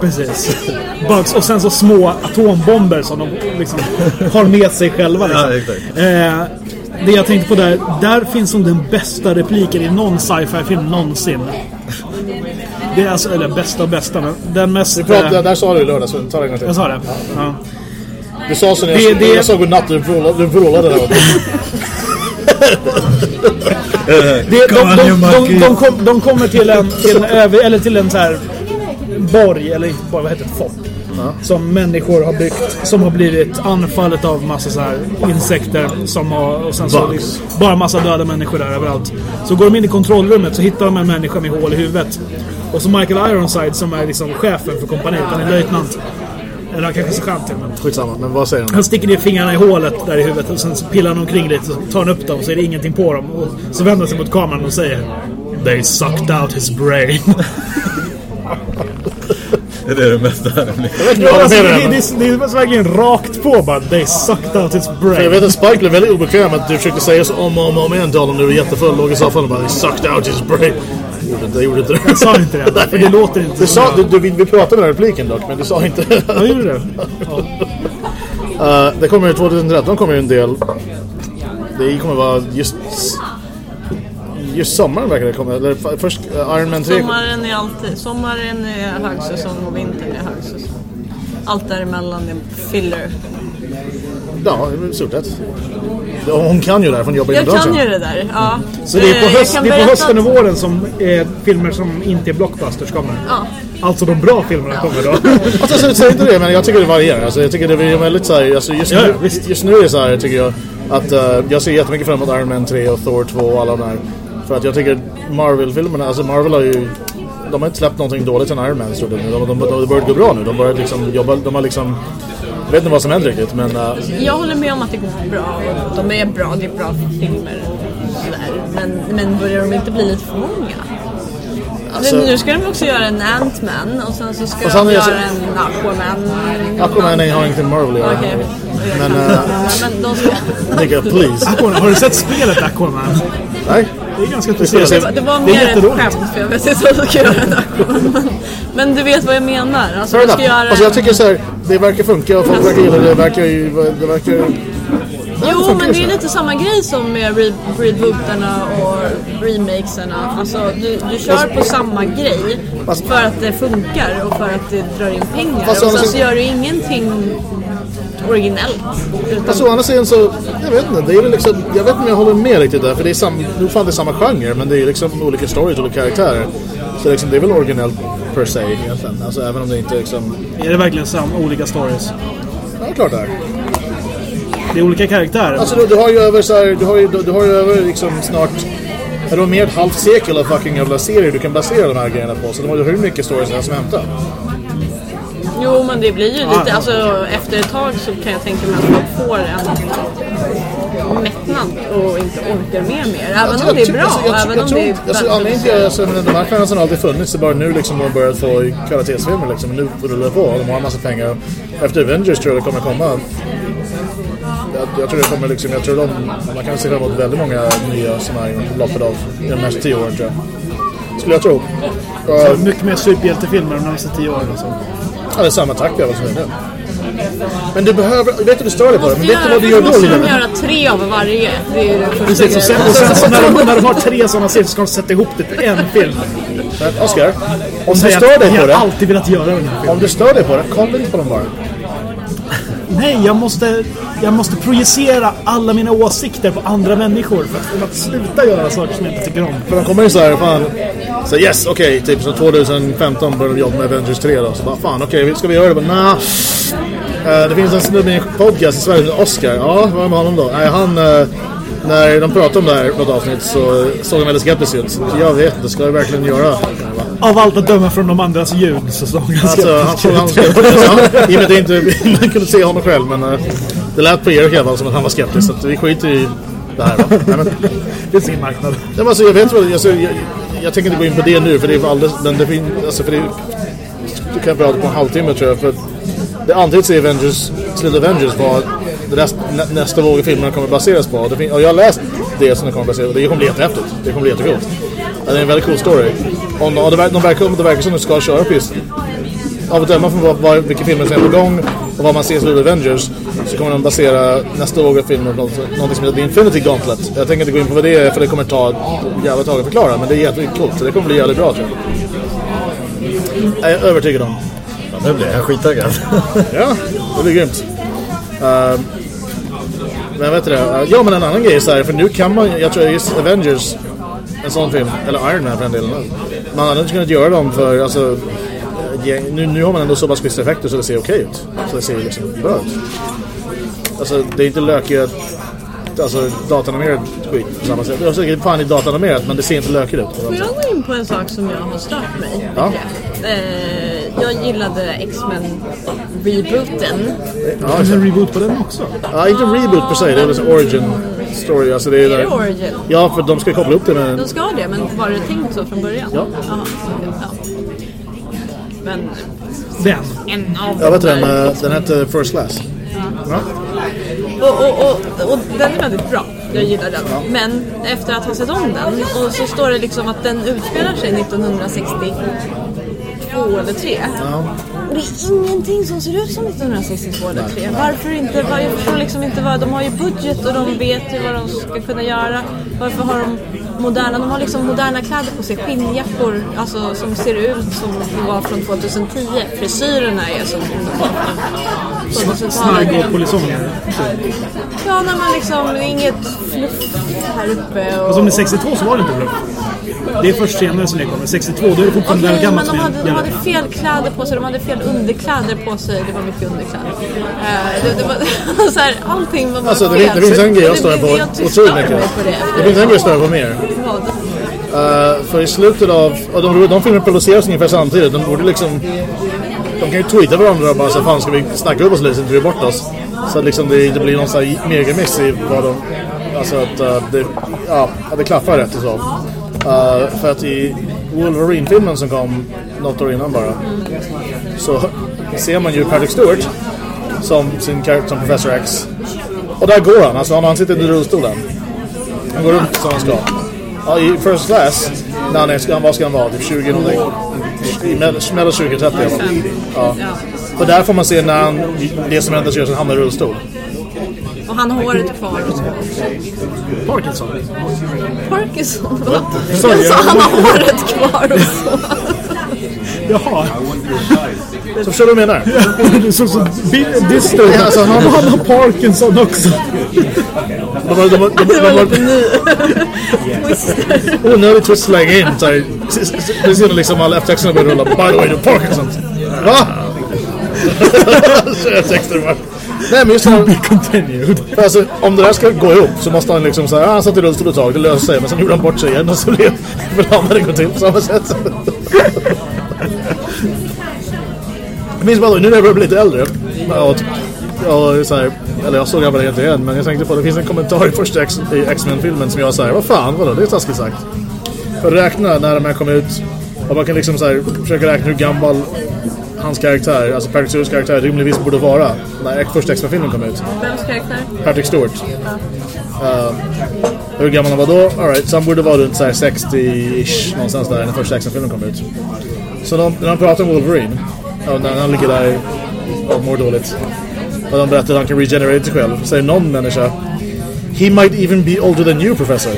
Precis. Bugs. Och sen så små atombomber som de liksom har med sig själva. Liksom. Ja. Eh, det jag tänkte på där, där finns som den bästa repliken i någon sci-fi-film någonsin. Det är alltså, eller bästa bästa, men den mest... Du pratade, eh, där sa du i lördags, så ta det en gång till. jag sa det. Ja. Du sa så när Det- jag, det- jag sa godnatt, du vrålade, du vrålade där. Det, de, de, de, monkey. de, kom, de kommer till en, till en över, eller till en så här borg, eller inte borg, vad heter det? Fort. Som människor har byggt, som har blivit anfallet av massa så här insekter som har, och sen så Bugs. bara massa döda människor där överallt. Så går de in i kontrollrummet så hittar de en människa med hål i huvudet. Och så Michael Ironside som är liksom chefen för kompaniet, han är löjtnant. Eller han kanske är sergeant till och med. Skitsamma, men vad säger han? Han sticker ner fingrarna i hålet där i huvudet och sen så pillar han omkring lite och tar han upp dem så är det ingenting på dem. Och så vänder han sig mot kameran och säger They sucked out his brain. [laughs] Är det det mesta? ja, alltså, det, det, det, det är verkligen rakt på bara They sucked out his Jag brain. vet att Spike blev väldigt obekväm att du försökte säga så om och om, om igen till honom du var jättefull, låg i soffan och bara sucked out his brain. Jag gjorde inte, jag gjorde inte det. Jag sa inte det, [laughs] för det låter inte Du så sa, du, du, vi, pratade med den här repliken dock, men du sa inte. Jag gjorde det. [laughs] Uh, det kommer ju 2013 kommer ju en del. Det kommer vara just... Just sommaren verkar det komma. Eller först uh, Iron Man 3. Sommaren är alltid... Sommaren är högsäsong och vintern är högsäsong. Allt däremellan är filler. Ja, i stort sett. Ja, Hon kan ju det här från jobbet Jag inom kan branschen. ju det där, ja. Så det är Eh, på, jag höst, kan det är på hösten och våren som eh, filmer som inte är blockbusters kommer. Ja. Alltså de bra filmerna kommer då. [laughs] Alltså, så, säg inte det, men jag tycker det varierar. Alltså, jag tycker det blir väldigt så här, alltså, just, Ja, nu, ja, visst. just nu är det så här, tycker jag, att eh, jag ser jättemycket fram emot Iron Man 3 och Thor 2 och alla de här. För att jag tycker Marvel-filmerna, alltså Marvel har ju, de har inte släppt någonting dåligt sen Iron Man stod det nu. De, de, de, de har börjat gå bra nu. De börjar liksom jobba, de har liksom, jag vet inte vad som händer riktigt, men eh, Jag håller med om att det går bra. De är bra, det är bra filmer. Men, men börjar de inte bli lite för många? Alltså- men nu ska de också göra en Ant-Man och sen så ska sen de göra så- en Aquaman. Aquaman har ingenting med Marvel att göra. Okej. Men, eh, [laughs] men de ska... Nigga, please. Aquaman, har du sett spelet Aquaman? Nej. Det är ganska intressant. Det var Det är mer ett skämt för jag vet inte vad de ska göra en. Men, du vet vad jag menar. Alltså ska göra... Alltså jag tycker så här, det verkar funka och folk verkar gilla det. Det verkar det verkar ju... Jo, funkar men det är lite samma grej som med re rebooterna och remakesarna. Alltså, du, du kör på samma grej Fast- för att det funkar och för att det drar in pengar. Fast och sen så gör du ingenting originellt. Utan, Alltså å andra sidan så, jag vet inte, det är väl liksom, jag vet inte om jag håller med riktigt där. För det är sam, nu fan det är samma genre, men det är liksom olika stories och olika karaktärer. Så liksom, det är väl originellt per se egentligen. Alltså även om det inte liksom... Är det verkligen samma olika stories? Ja, det är klart det är. Det är olika karaktärer. Alltså du, du har ju över så här, du har ju, du, du har ju över liksom snart... Du har mer ett halvt sekel av fucking jävla serier du kan basera de här grejerna på. Så de har ju hur mycket stories som helst hämtar. Jo, men det blir ju lite, alltså efter ett tag så kan jag tänka mig att man får en mättnad och inte orkar med mer. Även om det är bra, Alltså, jag, även jag, om det är alltså, anledningen till alltså, men de här fansen har alltid funnits. Det är bara nu liksom de har börjat få kvalitetsfilmer liksom. Nu rullar det på. De har en massa pengar. Efter Avengers tror jag det kommer komma. Jag, jag tror det kommer liksom, jag tror de, man kan se fram emot väldigt många nya sådana här inom loppet av de närmaste tio åren tror jag. Skulle jag tro. Uh, mycket mer superhjältefilmer de närmaste tio åren. Alltså. Är samma takt vad som nu. Men du behöver, vet du du stör dig på det, men vet du Göra, vad du gör då måste de göra tre av varje. Det är det första Precis, och sen, och sen så [laughs] när, de, när de har tre sådana serier så ska de sätta ihop det till en film. Oscar, om du stör dig på har det, alltid velat göra den här filmen. om du stör dig på det, kom inte på dem bara. Nej, jag måste, jag måste projicera alla mina åsikter på andra människor för att att sluta göra saker som jag inte tycker om. För de kommer ju såhär, fan. Så yes, okej, typ så 2015 började de jobba med Avengers 3 då. Så bara, fan okej, ska vi göra det? Bara, nah. Eh, det finns en snubbe i en podcast i Sverige som heter Oscar. Ja, vad är med honom då? Nej, han... Uh, när de pratade om det här något avsnitt så såg han väldigt skeptisk ut. Så Jag vet inte, ska jag verkligen göra? Jag Av allt att döma från de andras ljud så såg han Alltså, han såg han [laughs] skeptisk. I och med att jag inte [laughs] man kunde se honom själv. Men eh, det lät på alla fall som att han var skeptisk. Så att vi skiter i det här då. Nej, men, Det är sin marknad. Ja, alltså, jag vet alltså, jag, jag tänker inte gå in på det nu för det är alldeles, men det finns, alltså för det, du kan prata på en halvtimme tror jag för det antyds i Avengers, av Avengers vad det näst, nä, nästa våg av filmerna kommer baseras på. Det fin, och jag har läst det som det kommer baseras på. Det kommer bli jättehäftigt. Det kommer bli jättekul. Det är en väldigt cool story. Och, och det, ver- de verkar, det verkar som att de ska köra på just av att döma från vad, vad, vilka filmer som är på gång och vad man ser i slutet Avengers så kommer de basera nästa våg av filmer på något, något som heter The Infinity Gauntlet. Jag tänker inte gå in på vad det är för det kommer ta ett jävla tag att förklara men det är jättecoolt så det kommer bli jävligt bra tror jag. Jag är övertygad om. Nu blir jag skittaggad. Ja, det blir grymt. Uh, men vet du det? Ja men en annan grej så här, för nu kan man, jag tror just Avengers, en sån film, eller Iron Man för den delen. Man hade inte kunnat göra dem för, alltså, nu, nu har man ändå så pass schyssta effekter så det ser okej ut. Så det ser liksom bra ut. Alltså det är inte lökiga, alltså datanimerad skit på samma sätt. Det är fan i datanimerat men det ser inte lökigt ut. Får jag gå in på en sak som jag har stört mig Ja. Eh, jag gillade X-Men-rebooten. Ja, Finns alltså, en reboot på den också? ja, inte en reboot per se, det är liksom origin story. Alltså, det är, Är det där, Origin? Ja, för de ska koppla upp det med De ska ha det, men var det tänkt så från början? Ja. Okej, ja. Men Den. en av Jag vet de den, eh, den hette First Class. Ja. Och, och, och, och den är väldigt bra. Jag gillar den. Men efter att ha sett om den och så står det liksom att den utspelar sig 1962 eller 3. Och det är ingenting som ser ut som 1962 eller 3. Varför inte? Var- Jag förstår liksom inte vad. De har ju budget och de vet ju vad de ska kunna göra. Varför har de moderna? De har liksom moderna kläder på sig. Skinnjackor alltså, som ser ut som de var från 2010. Frisyrerna är som de var från 2000-talet. Snagg och polisonger. Ja, när man liksom, det är inget fluff här uppe. Och... Och som i 62 så var det inte bluff. Det är först senare som det kommer. 62 då är det fortfarande okay, men gammalt de som hade, de hade fel kläder på sig, de hade fel underkläder på sig. Det var mycket underkläder. Eh, det, det var, [laughs] så här, allting var bara Alltså det, fel. fin- det finns en grej jag Det- stör det- på jag otroligt mycket. det. Det finns en grej jag stör på mer. Uh, för i slutet av... Och de, de filmerna produceras ungefär samtidigt. De borde liksom... De kan ju tweeta varandra och bara så fan ska vi snacka upp oss lite så inte vi bort oss. Så att liksom det inte blir någon sån här megamiss i vad de... Alltså att uh, det... Ja, att det klaffar rätt och så. Uh, för att i Wolverine-filmen som kom något år innan bara. Så ser man ju Patrick Stewart som sin karaktär som Professor X. Och där går han, alltså han, han sitter i rullstolen. Han går runt som han ska. Ja, I first class, när han är, ska han, vad ska han vara? Typ 20 någonting. I mellan mellan 20 och 30 i alla fall. Ja. För där får man se när han, det som händer så gör att han hamnar i rullstol. Och han har håret kvar så. Parkinson. Parkinson, va? Sorry, Jag sa han har håret kvar och så. Jaha. Så förstår du vad jag menar? Så bi- dyster ut. Ja, alltså, han- han har Parkinson också. De har, de har, de har, de lite [laughs] har, ny twist där. onödig twist slänga in så här, Precis när liksom alla eftertexterna börjar rulla By the way, du Parkinsons Va? [laughs] Så bara Nej men just det här, Continued. för alltså, om det där ska gå ihop så måste han liksom säga ah, han satt i rullstol ett tag, det löser sig Men sen gjorde han bort sig igen och så blev det gå till på samma sätt Jag minns bara, nu när jag börjar bli lite äldre och, och så här, Eller jag såg inte igen Men jag tänkte på, det finns en kommentar i första X-Men-filmen Som jag säger, vad fan, vadå, det är taskigt sagt. För räkna när de här kom ut Och man kan liksom så här, försöka räkna hur gammal Hans karaktär, alltså Patrick Stewarts karaktär rimligtvis borde vara När första X-Men-filmen kom ut. Vems karaktär? Patrick Stewart. Uh, Hur gammal han var då? All right, så han borde vara runt så här 60-ish Någonstans där när första X-Men-filmen kom ut. Så de, när han pratar om Wolverine och när han ligger där och mår dåligt Och de berättar att han kan regenerate sig själv Säger någon människa He might even be older than you professor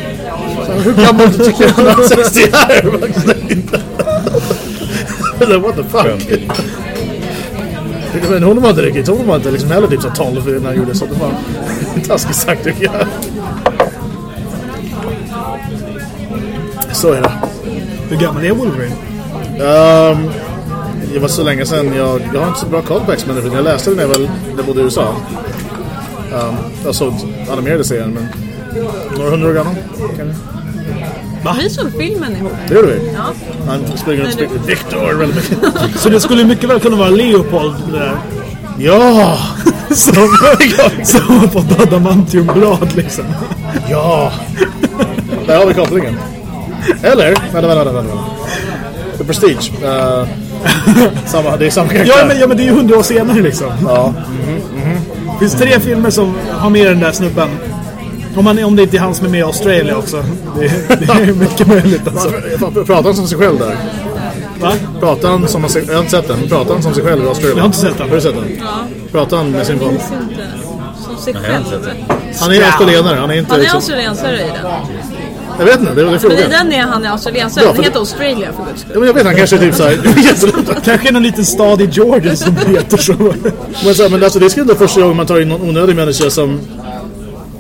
så, Hur gammal tycker han är [laughs] 60 är? [laughs] What the fuck? Men hon var inte riktigt, hon var inte liksom heller typ så 12 när han gjorde så. Det var [laughs] taskigt sagt tycker jag. Så är det. Hur gammal är Wolverine? Um, det var så länge sedan. Jag, jag har inte så bra koll på X-Men. Jag läste den när jag väl jag bodde i USA. Um, jag såg animerade serien men några hundra år gammal. kanske. Vi såg filmen ihop. Det gjorde vi. Ja. Han springer runt och springer. Victor väldigt mycket. [laughs] Så det skulle mycket väl kunna vara Leopold det där. Ja! [laughs] Som, som har fått adamantiumblad liksom. Ja! Där har vi kopplingen. Eller? Vänta, vänta, vänta. vänta. The Prestige. Uh, [laughs] samma, det är samma karaktär. Ja men, ja men det är ju hundra år senare liksom. Ja. Det finns tre filmer som har med den där snubben. Om, man, om det inte är han som är med i Australien också. Det, det är [laughs] mycket möjligt alltså. Pr- Pratar han som sig själv där? Va? Pratar han som sig, jag har inte sett den. Pratar han som sig själv i Australien? Jag har inte sett den. Har du sett den? Ja. Pratar han med sin inte. Som sig själv. Han är australienare. Han är inte Han är liksom, australiensare i den. Jag vet inte, det är det är Men i frågan. den är han australiensare. Ja, Den heter Australia för guds skull. Ja, men jag vet, han kanske är typ såhär... [laughs] Kanske någon liten stad i Georgia som heter så. men, så, här, men alltså, det skulle inte vara första gången man tar in någon onödig människa som...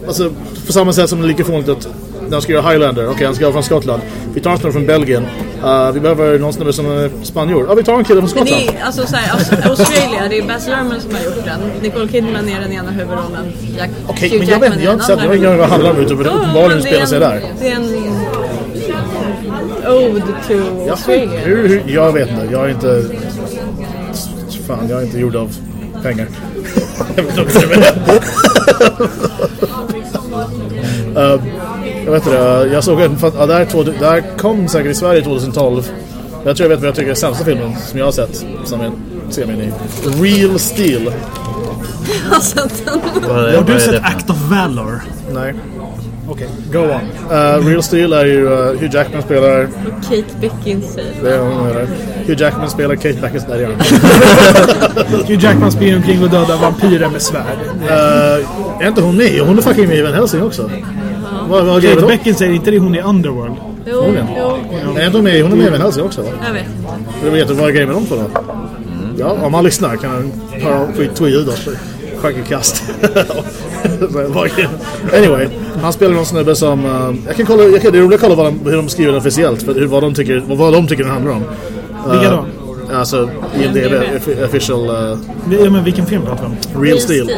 Alltså, på samma sätt som det är lika fånigt att han ska göra Highlander, okej han ska vara från Skottland. Vi tar en snubbe från Belgien. Uh, vi behöver någon snubbe som är spanjor. Ja, vi tar en kille från Men Skottland. det är alltså såhär, Aus- Australia, det är Baz Luhrmann som har gjort den. Nicole Kidman är den ena huvudrollen. Jack, Okej, Hugh men jag vet inte, jag har inte sett, jag har ingen aning vad det handlar om utan huvudrollen. uppenbarligen men spelar sig där. Det är en ode to Ja, Australia. hur, hur, jag vet inte, jag är inte... Fan, jag är inte gjord av pengar. [laughs] jag [laughs] är. Jag vet inte, jag såg en... Ja, det, här två, det här kom säkert i Sverige 2012. Jag tror jag vet vad jag tycker är sämsta filmen som jag har sett. Som jag ser mig i. Real Steel. [laughs] Alltså, den, Vad är, Har du är sett Act of Valor? Nej. Okej, go on. Uh, Real Steel är ju uh, Hugh Jackman spelar... Kate Beckinsale. Det är hon är. Hugh Jackman spelar Kate Beckinsale. Där är. [laughs] Hugh Jackman springer omkring och dödar vampyrer med svärd. Uh, är inte hon med? Hon är fucking med i Van Helsing också. Vad vad Kate? Beckinsale, inte det hon i Underworld? Jo, jo, Är inte hon med? Hon är med i Van Helsing också va? jag vet. Det var jättebra grejer med dem två då. Ja, om man lyssnar kan han höra två ljud då. Schackekast. [laughs] anyway, han spelar någon snubbe som... Uh, jag kan kolla, jag kan, det är roligt att kolla vad de, hur de skriver den officiellt. För hur, vad, de tycker, vad de tycker den handlar om. Uh, Vilka då? Alltså, IMDB, offi- official uh, Ja, men vilken film pratar vi om? Real Steel.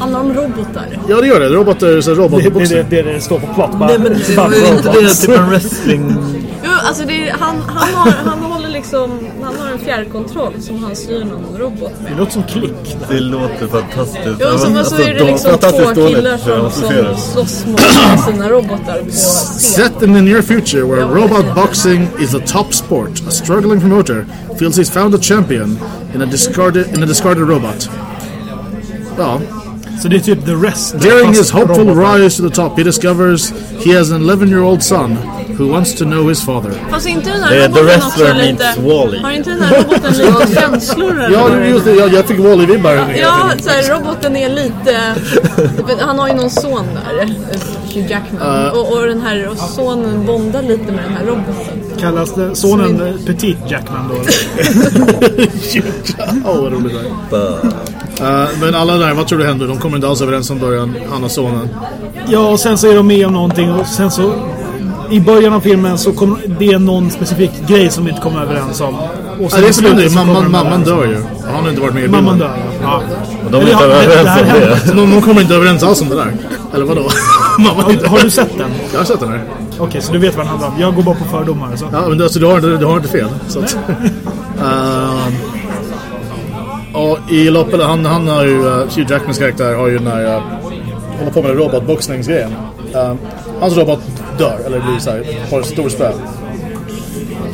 Handlar om robotar. Ja, det gör det. Robotar, så Det, det, robotboxning. det, det, det står på plott. Bara, Nej men det var ju inte det typ en wrestling... Jo, alltså det är, han, han, har, han håller liksom, han har en fjärrkontroll som han styr någon robot med. Det låter som klick. Det låter fantastiskt. Jo, och så, och så är det de- liksom två killar som, som slåss mot sina robotar på. Set in the near future where robot boxing is a top sport, a struggling promoter feels he's found a champion in a discarded, in a discarded robot. Ja. Så det är typ The Rest. During his hopeful rise to the top, he discovers he has an 11-year-old son who wants to know his father. Fast inte den här The Wrestler meets Wall-E. Har inte den här roboten lite [laughs] känslor eller? Ja, just det. Jag, jag fick Wall-E-vibbar. Ja, så här, roboten är lite... [laughs] Han har ju någon son där, Hugh Jackman. och, och den här och sonen bondar lite med den här roboten. Kallas det sonen eh, Petit Jackman då? [laughs] Åh, vad roligt det Eh, men alla där, vad tror du händer? De kommer inte alls överens från början, han och sonen. Ja, och sen så är de med om någonting och sen så i början av filmen så kommer det är någon specifik grej som vi inte kommer överens om. Och Ja, sen det är som slutet det, så kommer mamman, de mamman dör ju. Han har inte varit med i Mamman bilden. dör, ja. Och de är inte ja, överens här om det. De, de kommer inte överens alls om det där. Eller vadå? [laughs] mamman Har, har du sett den? Jag har sett den här. Okej, så du vet vad den handlar om. Jag går bara på fördomar. Så. Ja, men du, alltså, du, har, inte- du har inte fel. Så att, [laughs] Ehm, och i loppet, han, han har ju, uh, Hugh Jackmans karaktär har ju den här, uh, håller på med robotboxningsgrejen. Uh, hans robot dör, eller blir såhär, har stor spö.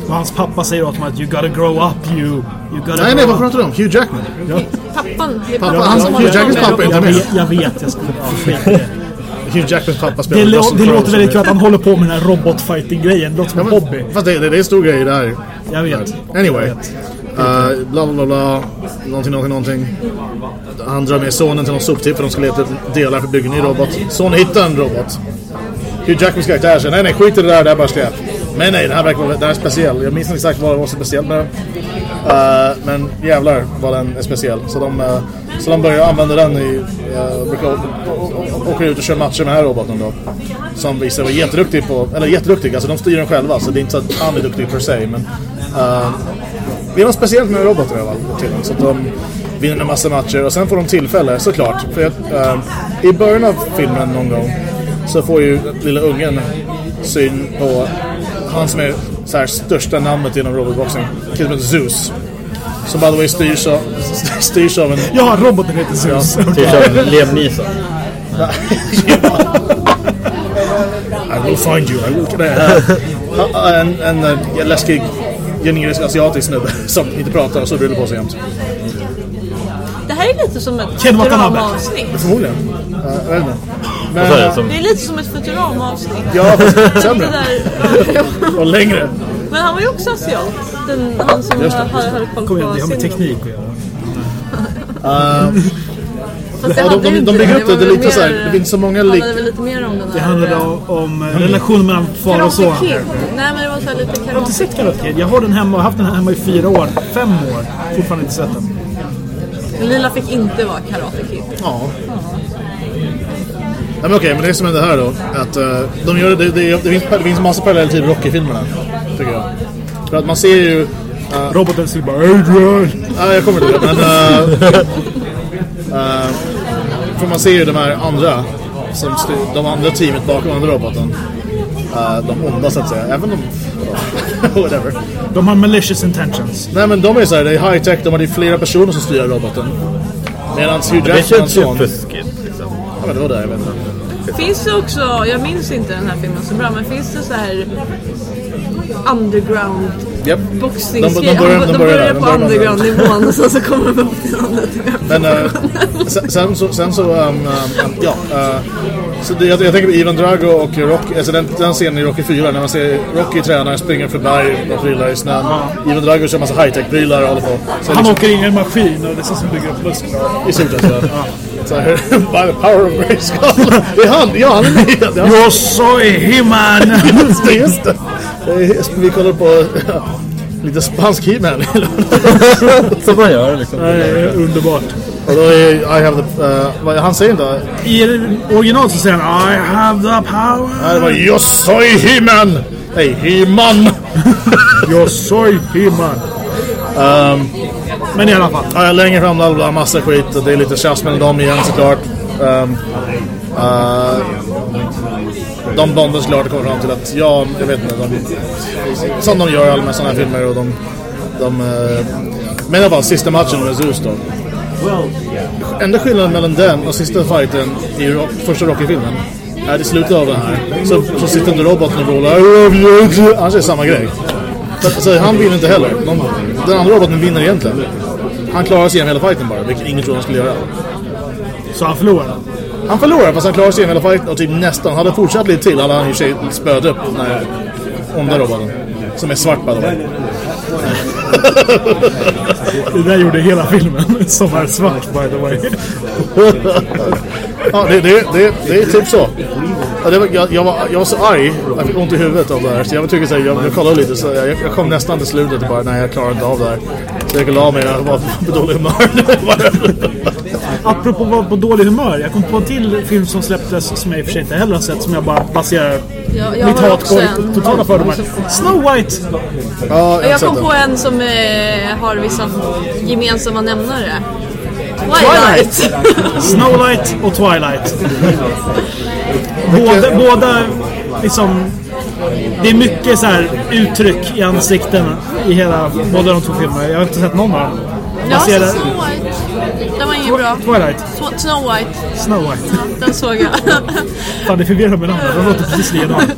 Och hans pappa säger åt honom att you gotta grow up you. You gotta Nej, nej, vad pratar du om? Hugh Jackman? Pappan, det Pappa, pappan han- som Hugh Jackmans pappa är inte Jag med. vet, jag vet. Jag skulle... Ja, det. Hugh Jackmans pappa Det, spelar det Crowe låter väldigt kul att han håller på med den här robotfighting-grejen. Det låter som Ja, en men- hobby. Fast det, det, det är en stor grej det här. Jag vet. Anyway. Jag vet. Uh, bla bla bla. Någonting, någonting, någonting. Han drar med sonen till någon soptipp för de ska leta delar för att bygga en ny robot. Sonen hittar en robot. Hugh Jackmans karaktär säger nej nej skit i det där, det är bara skräp. Men nej, den här verkar vara den här är speciell. Jag minns inte exakt vad det var så speciellt med den. Uh, men jävlar vad den är speciell. Så de, uh, så de börjar använda den i... Uh, åker ut och kör matcher med den här roboten då. Som visar sig vara jätteduktig på... Eller jätteduktig, alltså de styr den själva. Så det är inte så att han är duktig per se. Men, uh, det är något speciellt med robotar i alla fall. Så att de vinner en massa matcher och sen får de tillfälle såklart. För att, eh, I början av filmen någon gång så får ju lilla ungen syn på han som är så här, största namnet inom robotboxing. Killen heter Zeus. Som by the way styrs av, [laughs] styrs av en... Ja, roboten heter Zeus. Till kör Liam Neeson. I will find you. I will... Nej, en en eh, läskig generisk asiatisk snubbe [laughs] som inte pratar och så bryllar på sig jämt. Det här är lite som ett Ken Watanabe. Futurama-avsnitt. Förmodligen. Uh, jag vet inte. Men, Vad sa du? Som, Det är lite som ett Futurama-avsnitt. ja, fast Det sämre. där, [laughs] Och längre. men han var ju också asiat. Den, han som Just det. har, har koll Kom igen, på det har med sin... teknik att göra. [laughs] Fast det Ja, de, hade de, ju de inte bygger det. upp det. Det är var lite väl så här, mer- det finns så många Det lik... handlade väl lite mer om den Det här... handlade eh, om, om eh, relationen mellan far och son. Karate Kid. här. Nej men så lite Jag har inte sett Karate Kid. Jag har den hemma haft den hemma i fyra år. Fem år. Fortfarande inte sett den. Lila fick inte vara Karate Kid. Ja. Nej, men okej, men det som händer här då. Att uh, de gör det, det, det, det, finns, det finns massa paralleller till Rocky-filmerna. Tycker jag. För att man ser ju... Roboten säger bara Adrian. Ja, jag kommer till det, men... Uh, uh, för man ser ju de här andra. Som styr, de andra teamet bakom andra roboten. Uh, de onda så att säga. Även de... [laughs] Whatever. De har malicious intentions. Nej men de är såhär, det är high tech, de har flera personer som styr roboten. Medan Hugh det Jackman känns ju son... fuskigt. Liksom. Ja men det var det, jag vet inte. Finns det också, jag minns inte den här filmen så bra, men finns det så här underground Japp. boxningsgrejer? De- de börjar- de, de börjar där, de på börjar underground-nivån och sen så kommer de upp till andra Men uh, sen, sen så, sen så um, um, ja. Uh, så det, jag, jag tänker på Ivan Drago och Rocky, alltså den, den scenen i Rocky 4 när man ser Rocky träna, springer för berg och prylar i snön. Ivan Drago kör massa high-tech-prylar och håller på. Så Han liksom, åker in i en maskin och det är så som bygger upp muskler. I stort sett så. Så här, [laughs] by the power of Grayskull. Det är han, ja han är med. [laughs] Jag soy He-Man! [laughs] Just det, just vi kollar på lite spansk He-Man. Som man gör liksom. Är underbart. Och då är I have the... Uh, vad, han säger inte... I original så säger han I have the power. Nej, det var Jag soy He-Man! Nej, He-Man! [laughs] Jag soy He-Man. Men i alla fall. Ja, längre fram bla bla, massa skit det är lite tjafs mellan dem igen såklart. Um, uh, de bondar såklart kommer fram till att, ja, jag vet inte, de, som de gör alla med sådana här filmer och de, de uh, men i alla fall, sista matchen med Zeus då. Enda skillnaden mellan den och sista fighten i rock, första Rocky-filmen är i slutet av den här så, så sitter inte roboten och vrålar Han säger samma grej. Så, så han vinner inte heller. De, den andra roboten vinner egentligen. Han klarar sig igenom hela fighten bara, vilket ingen trodde han skulle göra. Så han förlorar. Han förlorar fast han klarar sig igenom hela fighten och typ nästan, hade fortsatt lite till hade han i och för sig spöat upp den här onda roboten. Som är svart by the way. Det där gjorde hela filmen. Som är svart by the way. Ja, det, det, det, det är typ så. Ja, det var, jag, jag, var, jag var så arg, jag fick ont i huvudet av det här. Så jag tycker så här, jag, jag kollade lite så jag, jag kom nästan till slutet och bara nej jag klarar inte av det här. Så jag gick och la mig jag var på dålig humör. [laughs] apropå att vara på dålig humör. Jag kom på en till film som släpptes som jag i och för sig inte heller har sett som jag bara baserar Jag, jag mitt hat på en. totala fördomar. Snow White! Ja, jag Jag kom på en som eh, har vissa gemensamma nämnare. Twilight! Twilight! [laughs] Snow White och Twilight. Båda, båda liksom... Det är mycket så här uttryck i ansikten i hela båda de två filmerna. Jag har inte sett någon av dem. Ja, Snow White. Den var ingen bra. Twilight. Snow White. Snow White. Den såg jag. Fan, det förvirrar med namnet. De låter precis likadant.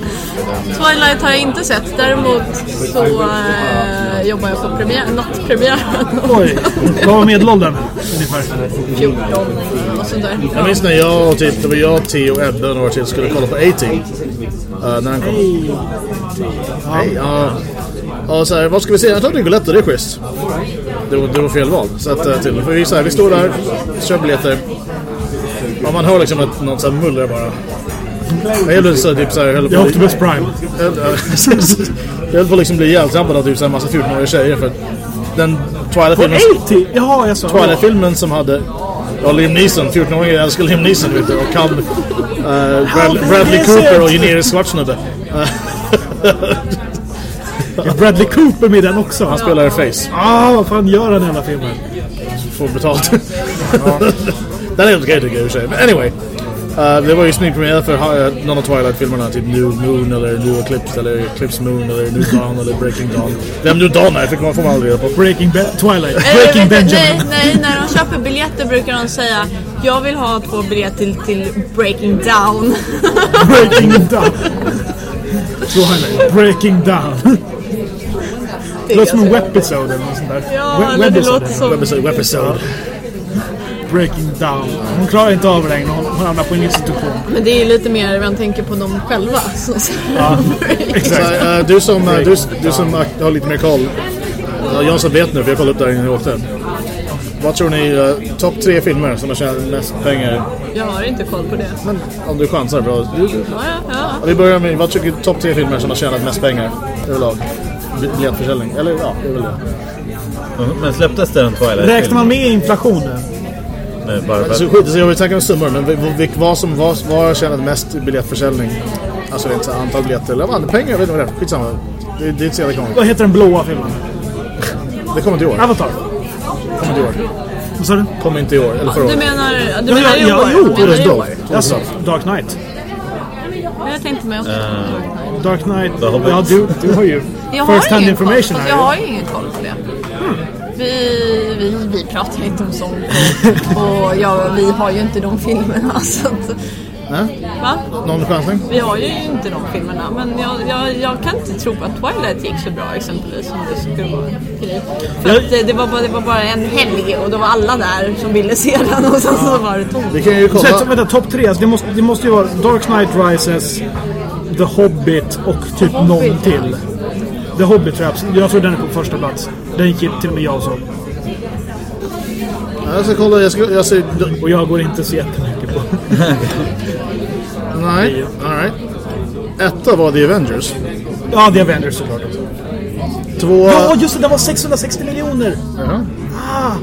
Twilight har jag inte sett. Däremot så eh, jobbar jag på premiär, nattpremiären. Oj, vad var medelåldern ungefär? 14 och sånt där. Jag minns när jag och typ, det var jag, Theo och Ebbe och några till skulle kolla på A-Team. Uh, när han kom. Hej. Hej, ja. Och så här, vad ska vi se? Jag tror Rigoletto, det är schysst. Det var, det var fel val. Så att, eh, till, för vi, så här, vi står där, kör biljetter. Och man hör liksom ett, något så här muller bara. Jag höll så typ så här, höll på, Optimus Prime. jag höll på att liksom bli ihjältrampad av typ så här massa 14-åriga tjejer för att den Twilight-filmen 80? Jaha, jag sa... Twilight-filmen som hade ja, Liam Neeson, 14-åringen älskar Liam Neeson vet du, och kan uh, Brad, Bradley Cooper och generisk svartsnubbe. [laughs] Bradley Cooper med den också? Han spelar Face, Ah, vad fan gör han i alla filmer? får betalt. [laughs] den är helt okej tycker jag i sig. Men anyway. Uh, det var ju smygpremiär för uh, någon av Twilight-filmerna, typ New Moon eller New Eclipse eller Eclipse Moon eller New Dawn eller Breaking Dawn. Vem New Dawn är fick man, får man aldrig reda på. Breaking Be- Twilight. Eh, Breaking vet du, Benjamin. nej, nej, när de köper biljetter brukar de säga Jag vill ha två biljetter till, till Breaking Down. Breaking Down. Twilight. Breaking Down. Det låter som en wepisode eller något sånt där. Ja, We- det webisode. låter som... Webisode. Webisode. Breaking Down. Hon klarar inte av det längre. Hon, hon hamnar på en institution. Men det är lite mer man tänker på dem själva. [laughs] Så, så. Så, uh, du som, uh, du, du som uh, har lite mer koll. Uh, jag som vet nu, för jag kollade upp där innan jag åkte. Vad tror ni, uh, topp tre filmer som har tjänat mest pengar? Jag har inte koll på det. Men om du chansar bra. Du, du. Ja, ja, ja. Vi börjar med, vad tycker du topp tre filmer som har tjänat mest pengar överlag? Bi- Biljettförsäljning, eller ja, det är väl det. Men släpptes det en Twilight-film? Räknar man med inflationen? Nej, bara för Alltså, att... skit, så jag vill snacka om summor, men vil- vil- vad som vad, vad har tjänat mest i biljettförsäljning? Alltså rent så antal biljetter, eller vad, pengar, jag vet inte vad det är. Skitsamma. Det, det är inte så jävla krångligt. Vad heter den blåa filmen? [laughs] Det kommer inte i år. Avatar. Kommer inte i år. Vad sa du? Kommer inte i år, eller förra Du året. menar, du Ja, menar ja, i ja, år? jo, Du menar i år? Alltså, Dark Knight. Ja, Jag tänkte mig också. Dark Knight. Ja, du, du har ju Jag har first hand koll, information fast här. jag har ju ingen koll på det. Vi, vi, vi pratar inte om sånt. [laughs] Och ja, vi har ju inte de filmerna. [laughs] Så att, Nej? va? Någon chansning? Vi har ju inte de filmerna. Men jag, jag, jag kan inte tro på att Twilight gick så bra exempelvis som det skulle vara grej. För Jag- att det, det, var bara, det var bara en helg och då var alla där som ville se den och sen så var det tomt. Vi kan ju Så, så, kolla. vänta, topp tre. Alltså, det, måste, det måste ju vara Dark Knight Rises, The Hobbit och typ någon till. The Hobbit tror jag Jag tror den är på första plats. Den gick till och med jag och så. Jag ska kolla, jag, ska, jag ser... Och jag går inte så jättemycket på. [laughs] Nej, alright. Etta var The Avengers. Ja, The Avengers såklart. Två... Ja, just det! Den var 660 miljoner! Jaha. Ah,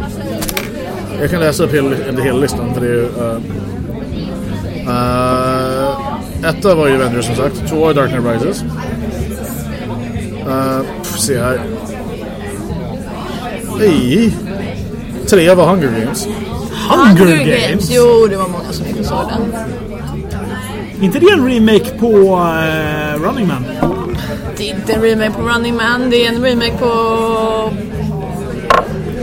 Jag kan läsa upp hela, inte hela listan för det är ju... Uh, uh, etta var ju Avengers som sagt. Två var Dark Knight Rises. Uh, pff, se här. Nej. Trea var Hunger Games. Hunger, Games! Jo, det var många som inte såg den. inte det en remake på eh, Running Man? Det är inte en remake på Running Man, det är en remake på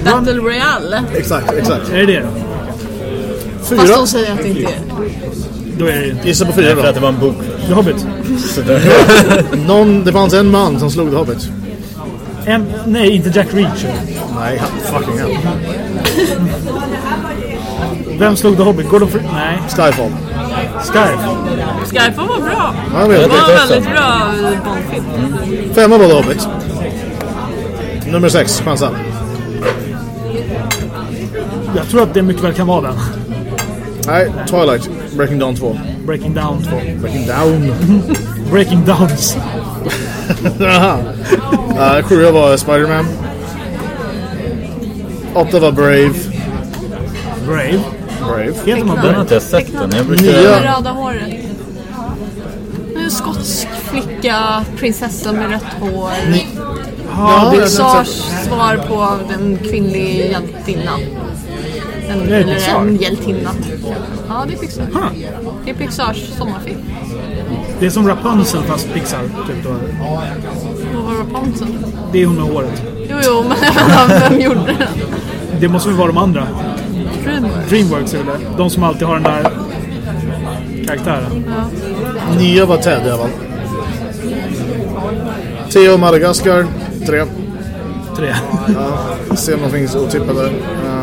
Battle Royale. Exakt, exakt. Är det det? Fast Fyra. de säger att det inte är. Då är det inte. Gissa på fyra För att då. det var en bok. The Hobbit. [laughs] Någon, det fanns en man som slog The Hobbit. En, nej, inte Jack Reacher. Nej, fucking hell. Vem slog The Hobbit? Gordon Freeman? Nej. Skyfall. Skype. Skyfall var bra. Ja, Det var en väldigt bra Bondfilm. Femma var The Hobbit. Nummer sex, chansa. Jag tror att det mycket väl kan vara den. Nej, Twilight. Breaking Dawn 2. Breaking Down 2. Breaking Down. [laughs] Breaking Downs. uh, sjua var Spider-Man. Åtta var Brave. Brave. Brave. Heter den Den har inte jag sett den. Jag brukar... Med röda håret. En skotsk flicka, prinsessa med rött hår. Ja, det, Pixars svar på den kvinnliga hjältinnan. En, Det är Pixar? en hjältinna. Ja, det är Pixar. Huh. Det är Pixars sommarfilm. det är som Rapunzel fast Pixar. Typ då. Vad var Rapunzel? Det är hon med håret. Jo, jo, men [laughs] jag inte vem gjorde den. Det måste väl vara de andra. Dreamworks. Dreamworks är det. De som alltid har den där karaktären. Nya var Ted i alla fall. Theo Madagaskar. Tre. Tre. Ja, ser någonting otippat där. Um,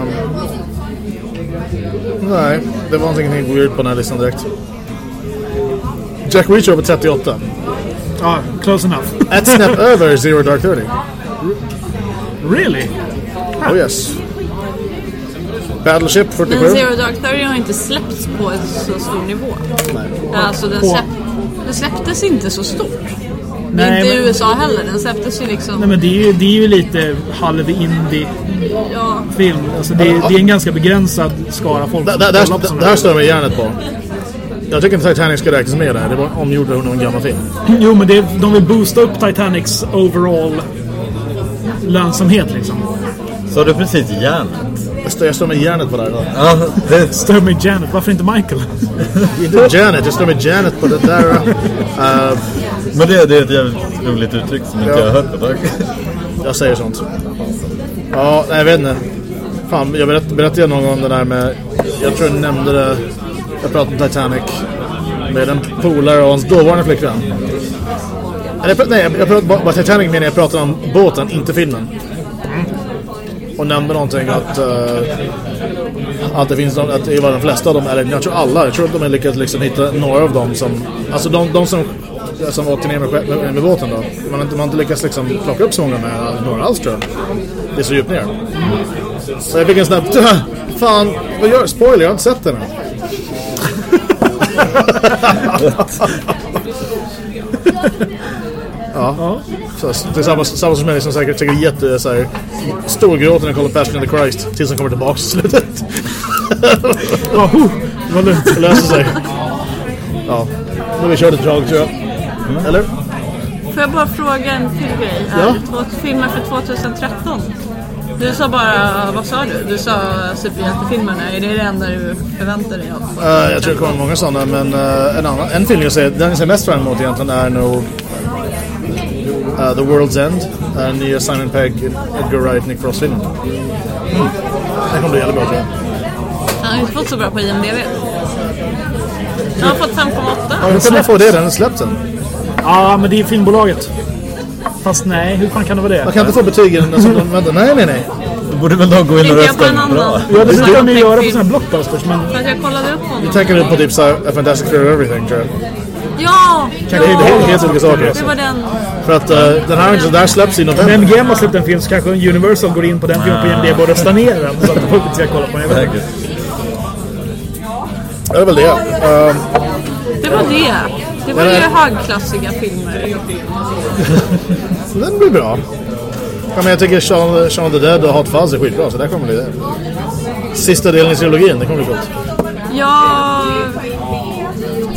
nej, det var någonting weird på den här listan direkt. Jack Reacher på 38. Ja, close enough. [laughs] Ett snäpp över Zero Dark Thirty. Really? Oh yes. Battleship 47. Men Zero Dark Thirty har inte släppts på en så stor nivå. Alltså den, släpp, den släpptes inte så stort. Det är Nej, inte i men- USA heller. Den släpptes ju liksom... Nej men det är ju, det är ju lite halv indie Ja, film. Alltså det, är- det är en ganska begränsad skara folk Det, som det, det, kollar på det här stör mig hjärnet på. Jag tycker inte Titanic ska räknas med där. Det var omgjord av någon gammal film. Jo men det, de vill boosta upp Titanics overall lönsamhet liksom. Sa du precis järnet? Jag stör, jag stör mig hjärnet på det här. Ja, det... [laughs] Stör mig Janet, varför inte Michael? Inte Janet, jag stör mig Janet på det där. Uh, Men det, det är ett jävligt roligt uttryck som inte Ja. jag har hört på jag säger sånt. Ja, nej jag vet inte. Fan, jag berätt, berättade någon gång det där med... Jag tror jag nämnde det... Jag pratade om Titanic med en polare och hans dåvarande flickvän. Eller, nej, jag pratade bara, Titanic menar jag pratade om båten, inte filmen. Och nämnde någonting att... eh, att det finns att det var de flesta av dem, eller jag tror alla, jag tror att de har lyckats liksom hitta några av dem som... Alltså de, de som, som åkte ner med, med, med båten då. Man har inte, man har inte lyckats liksom plocka upp så många med några alls tror jag. Det är så djupt ner. Så jag fick en sån där... Fan, vad gör Spoiler, jag har inte sett den än. [laughs] ja. Så, det är samma, samma som mig som säkert, säkert jätte så här, storgråter när jag kollar Passion of the Christ tills han kommer tillbaka till slutet. Ja, det var lugnt. Det löser sig. [laughs] Ja, nu har vi kört ett drag tror jag. Eller? får jag bara fråga en till grej? Ja. Filmer för 2013. Du sa bara, vad sa du? Du sa superhjältefilmerna. Är det det enda du förväntar dig av? Eh, jag tror det kommer många sådana, men eh, en, annan, en film jag ser, den jag ser mest fram emot egentligen är nog eh, The World's End. Uh, nya Simon Pegg, Edgar Wright, Nick Frost-filmen. Mm. Den kommer bli jävligt bra tror jag. Han har inte fått så bra på IMDB. Han har fått 5,8. Ja, hur kan man få det? Den är släppt sen. Ja, men det är filmbolaget. Fast nej, hur fan kan det vara det? Man kan inte få betygen alltså, de, vänta, nej nej nej. Då borde väl de gå in och rösta en bra. Ja, det om de ju göra på såna här blockbusters, men För att jag kollade upp honom. Tänker du på typ såhär A Fantastic Fear of Everything tror jag. Ja! Kanske helt, helt, helt olika saker. Det var den. För att uh, den här, den där släpps i när november. MGM har släppt en film så kanske Universal går in på den filmen på IMDB och röstar ner den så att folk inte ska kolla på den. Jag vet inte. Säkert. Det är väl det. Uh, Det var det. Det var ju högklassiga filmer. [laughs] den blir bra. Ja, men jag tycker Shaun, Shaun the Dead och Hot Fuzz är skitbra så där kommer det. Sista delen i trilogin, det kommer bli coolt. Jag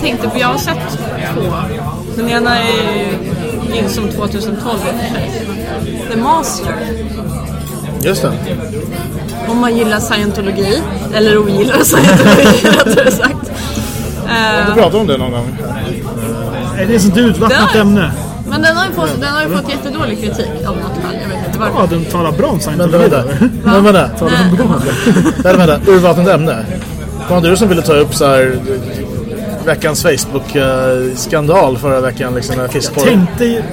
tänkte på, jag har sett två. Den ena är ju som 2012 i och för sig. The Master. Just det. Om man gillar scientologi. Eller ogillar scientologi [laughs] rättare sagt. Eh, Vi pratade om det någon gång. Nej, det är ett sånt utvattnat ämne. men den har ju fått, den har ju fått jättedålig kritik av något skäl. Jag vet inte varför. Ja, den talar bra om Men scientologi. vänta, men vänta. Talar om bra. Nej, vänta. Urvattnat ämne. Var det du som ville ta upp så här veckans Facebook-skandal förra veckan? Liksom, med fiskporr? Tänkte ju...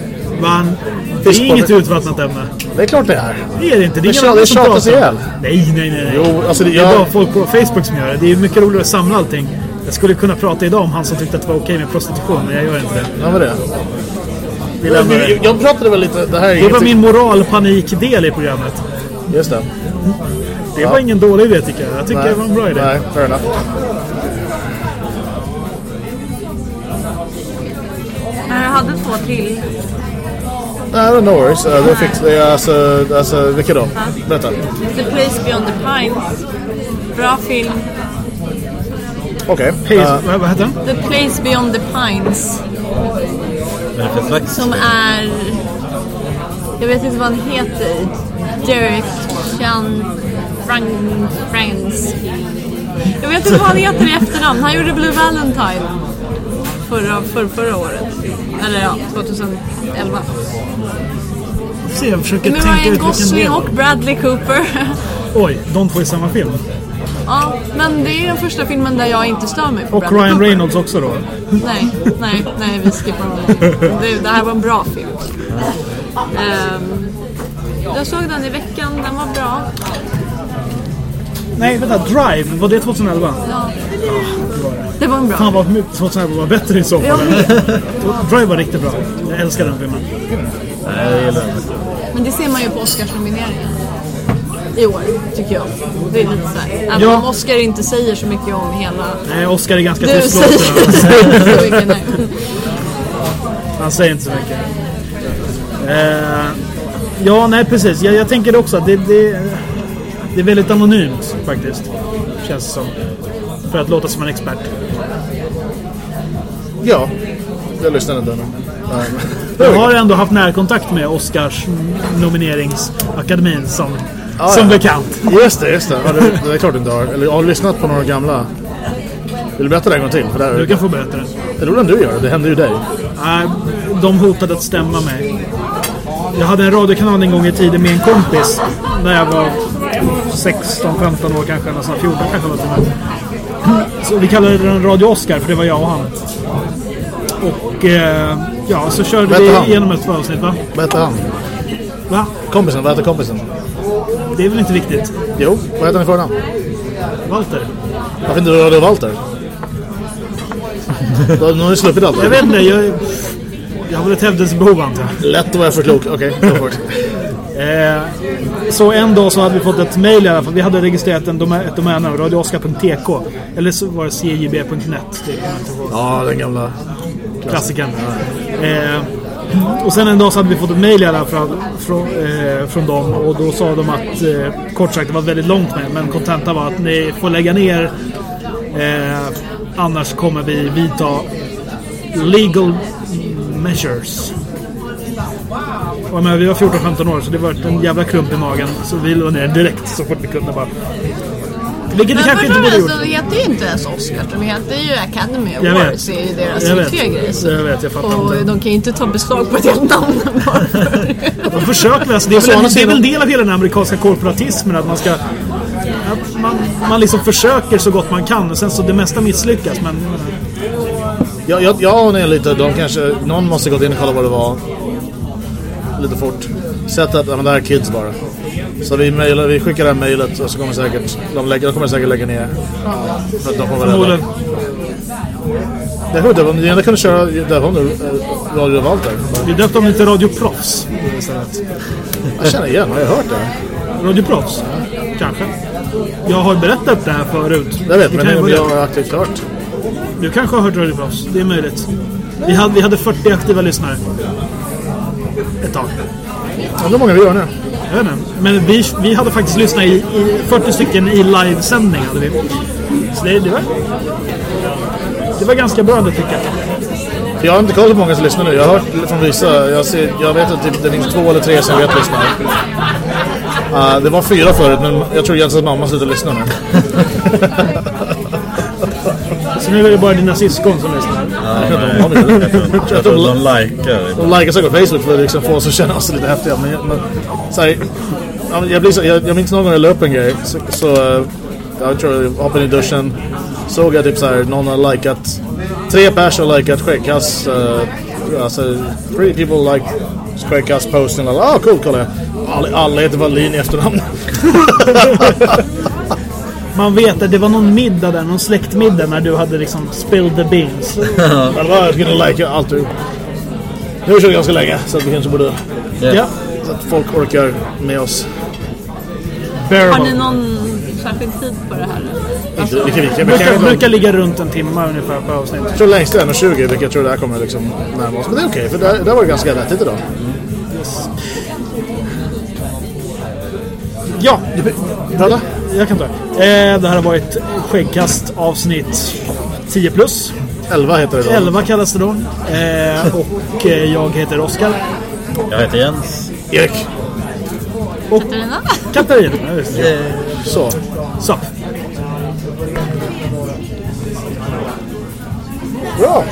Man, det är inget utvattnat ämne. Det är klart det är. Det är det inte. Det är Det det tjatas ihjäl. Nej, nej, nej. nej. Jo, alltså det, Det är bara jag, folk på Facebook som gör det. Det är mycket roligare att samla allting. Jag skulle kunna prata idag om han som tyckte att det var okej med prostitution, men jag gör inte det. vad var det? Vi lämnar det. Jag, jag pratade väl lite, det här är Det var min moralpanikdel i programmet. Just det. Det var ingen dålig idé tycker jag. Jag tycker det var en bra idé. Nej, fair enough. Men jag hade två till. Nej, no worries. Uh, då fick, det är alltså, alltså, vilka då? Berätta. The Place Beyond the Pines. Bra film. Okej. Pace, eh, vad, vad heter den? The Place Beyond the Pines. Vad är det för slags? Som är... Jag vet inte vad han heter. Derek Chan Frank Friends. Jag vet inte vad han heter i efternamn. Han gjorde Blue Valentine. Förra, för, förra året. Eller ja, 2011. Se, jag försöker Med tänka Ryan ut vilken Gosling del. och Bradley Cooper. Oj, de två i samma film. Ja, men det är den första filmen där jag inte stör mig på Och Ryan Cooper. Reynolds också då. Nej, nej, nej, vi skippar honom. Det, det här var en bra film. Ehm, jag såg den i veckan, den var bra. Nej, vänta. Drive, var det 2011? Ja. Det var en bra. Fan vad 2011 var bättre i så fall. Drive var riktigt bra. Jag älskar den filmen. Nej, jag gillar den. men det ser man ju på Oscarsnomineringen. I år, tycker jag. Det är lite såhär. Även Ja. om Oscar inte säger så mycket om hela... Nej, Oscar är ganska Du tystlåten. säger, [laughs] säger inte så mycket, nej. Han säger inte så mycket. Eh, ja, nej precis. Jag, jag tänker också att det, det, det är väldigt anonymt faktiskt. Känns det som. För att låta som en expert. ja, jag lyssnade inte ännu. Jag har ändå haft närkontakt med Oscars nomineringsakademin som, Ja, som ja. bekant. Just det, just det. Ja, det. Det är klart du inte har. Eller har du lyssnat på några gamla? Vill du berätta det en gång till? För det, Du kan få berätta det. det är roligt om du gör det. Det händer ju dig. Nej, de hotade att stämma mig. Jag hade en radiokanal en gång i tiden med en kompis. När jag var 16-15 år kanske, eller så, 14 kanske var till. Så vi kallade den Radio Oscar för det var jag och han. Och eh, ja, så körde hette vi han? igenom ett avsnitt va? Vad heter han? Va? Kompisen, vad heter kompisen? Det är väl inte viktigt? Jo, vad heter han i förnamn? Walter? Varför inte Radio Walter? Då har- ni sluppit allt. Jag vet inte, jag, jag har väl ett hävdelsebehov antar jag. Lätt att vara för klok. Okej, it. Eh, så en dag så hade vi fått ett mejl i alla fall. Vi hade registrerat en domä ett domännamn, radiooskar.tk. Eller så var det cjb.net. Ja, den gamla. Klassikern. Eh, och sen en dag så hade vi fått ett mejl i alla fall från, eh, från dem. Och då sa de att, eh, kort sagt, det var väldigt långt med. Men kontenta var att ni får lägga ner. Eh, annars kommer vi vidta legal measures. Och men, vi var 14-15 år så det var en jävla klump i magen. Så vi låg ner direkt så fort vi kunde bara. Vilket det Men kanske inte borde alltså, gjort. det heter ju inte ens Oscars, de heter ju Academy Jag vet. Awards. Det är ju deras Jag vet. riktiga grej. Jag vet, jag fattar Och inte. de kan ju inte ta beslag på ett helt namn [laughs] bara De försöker alltså, det, är väl, det är väl sidan- del av hela den amerikanska korporatismen att man ska... Att man, man liksom försöker så gott man kan och sen så det mesta misslyckas men... Jag, jag, jag anar lite, de kanske, någon måste gått in och kolla vad det var. Lite fort. Sett att, ja, men det här är kids bara. Så vi, mailar, vi skickar det här mejlet och så kommer säkert, de, lägger, de kommer säkert lägga ner. För att de kommer vara rädda. Det hörde jag, ni kunde köra, där har nu eh, Radio Walter. Vi döpte om det till Radio Proffs istället. Jag känner igen, har jag hört det? Radio Proffs? Kanske. Jag har berättat det här förut. Jag vet, Det men nu om det. jag har aktivt hört. Du kanske har hört Radio Proffs. Det är möjligt. Vi hade, vi hade 40 aktiva lyssnare. Ett tag. Undrar hur många vi gör nu. Jag vet inte. Men vi, vi hade faktiskt lyssnat i, i 40 stycken i livesändning. Hade vi. Så det, det, var, det var ganska bra det tycker jag. För jag har inte koll på många som lyssnar nu. Jag har hört från vissa. Jag, ser, jag vet att typ, det finns två eller tre som vet lyssnar. Uh, det var fyra förut, men jag tror Jensens mamma slutade lyssna nu. Så nu är det bara dina syskon som lyssnar. Ja, nej, jag tror de likar. De likar säkert på Facebook för att liksom få oss att känna oss lite häftiga. Men, men så här, jag, blir så, jag, jag minns någon gång jag la upp en grej. Så, så eh, jag tror jag hoppade i duschen. Såg jag typ så här, någon har likat. Tre pers har likat skäggkast. Uh, alltså, three people like skäggkast posten. Ah, cool, kolla. Alla, alla heter Wallin i efternamn. [laughs] [laughs] Man vet att det var någon middag där, någon släktmiddag när du hade liksom spilled the beans. [laughs] Ja, det var, jag skulle lika allt du. Nu har vi ganska länge så att vi kanske borde... Ja. Så att folk orkar med oss. Har ni Bearable. någon särskild tid på det här? Vi kan, vi kan, vi Brukar, brukar ligga runt en timme ungefär per avsnitt. Jag tror längst är 1,20 vilket jag tror det här kommer liksom närma oss. Men det är okej för det, det var ganska vettigt idag. Ja, Prata. jag kan ta det. Eh, det här har varit Skäggkast avsnitt 10 plus. 11 heter det då. 11 kallas det då. Eh, och eh, jag heter Oskar. Jag heter Jens. Erik. Katarina? Katarina. Ja, just det. Så. Så. Bra.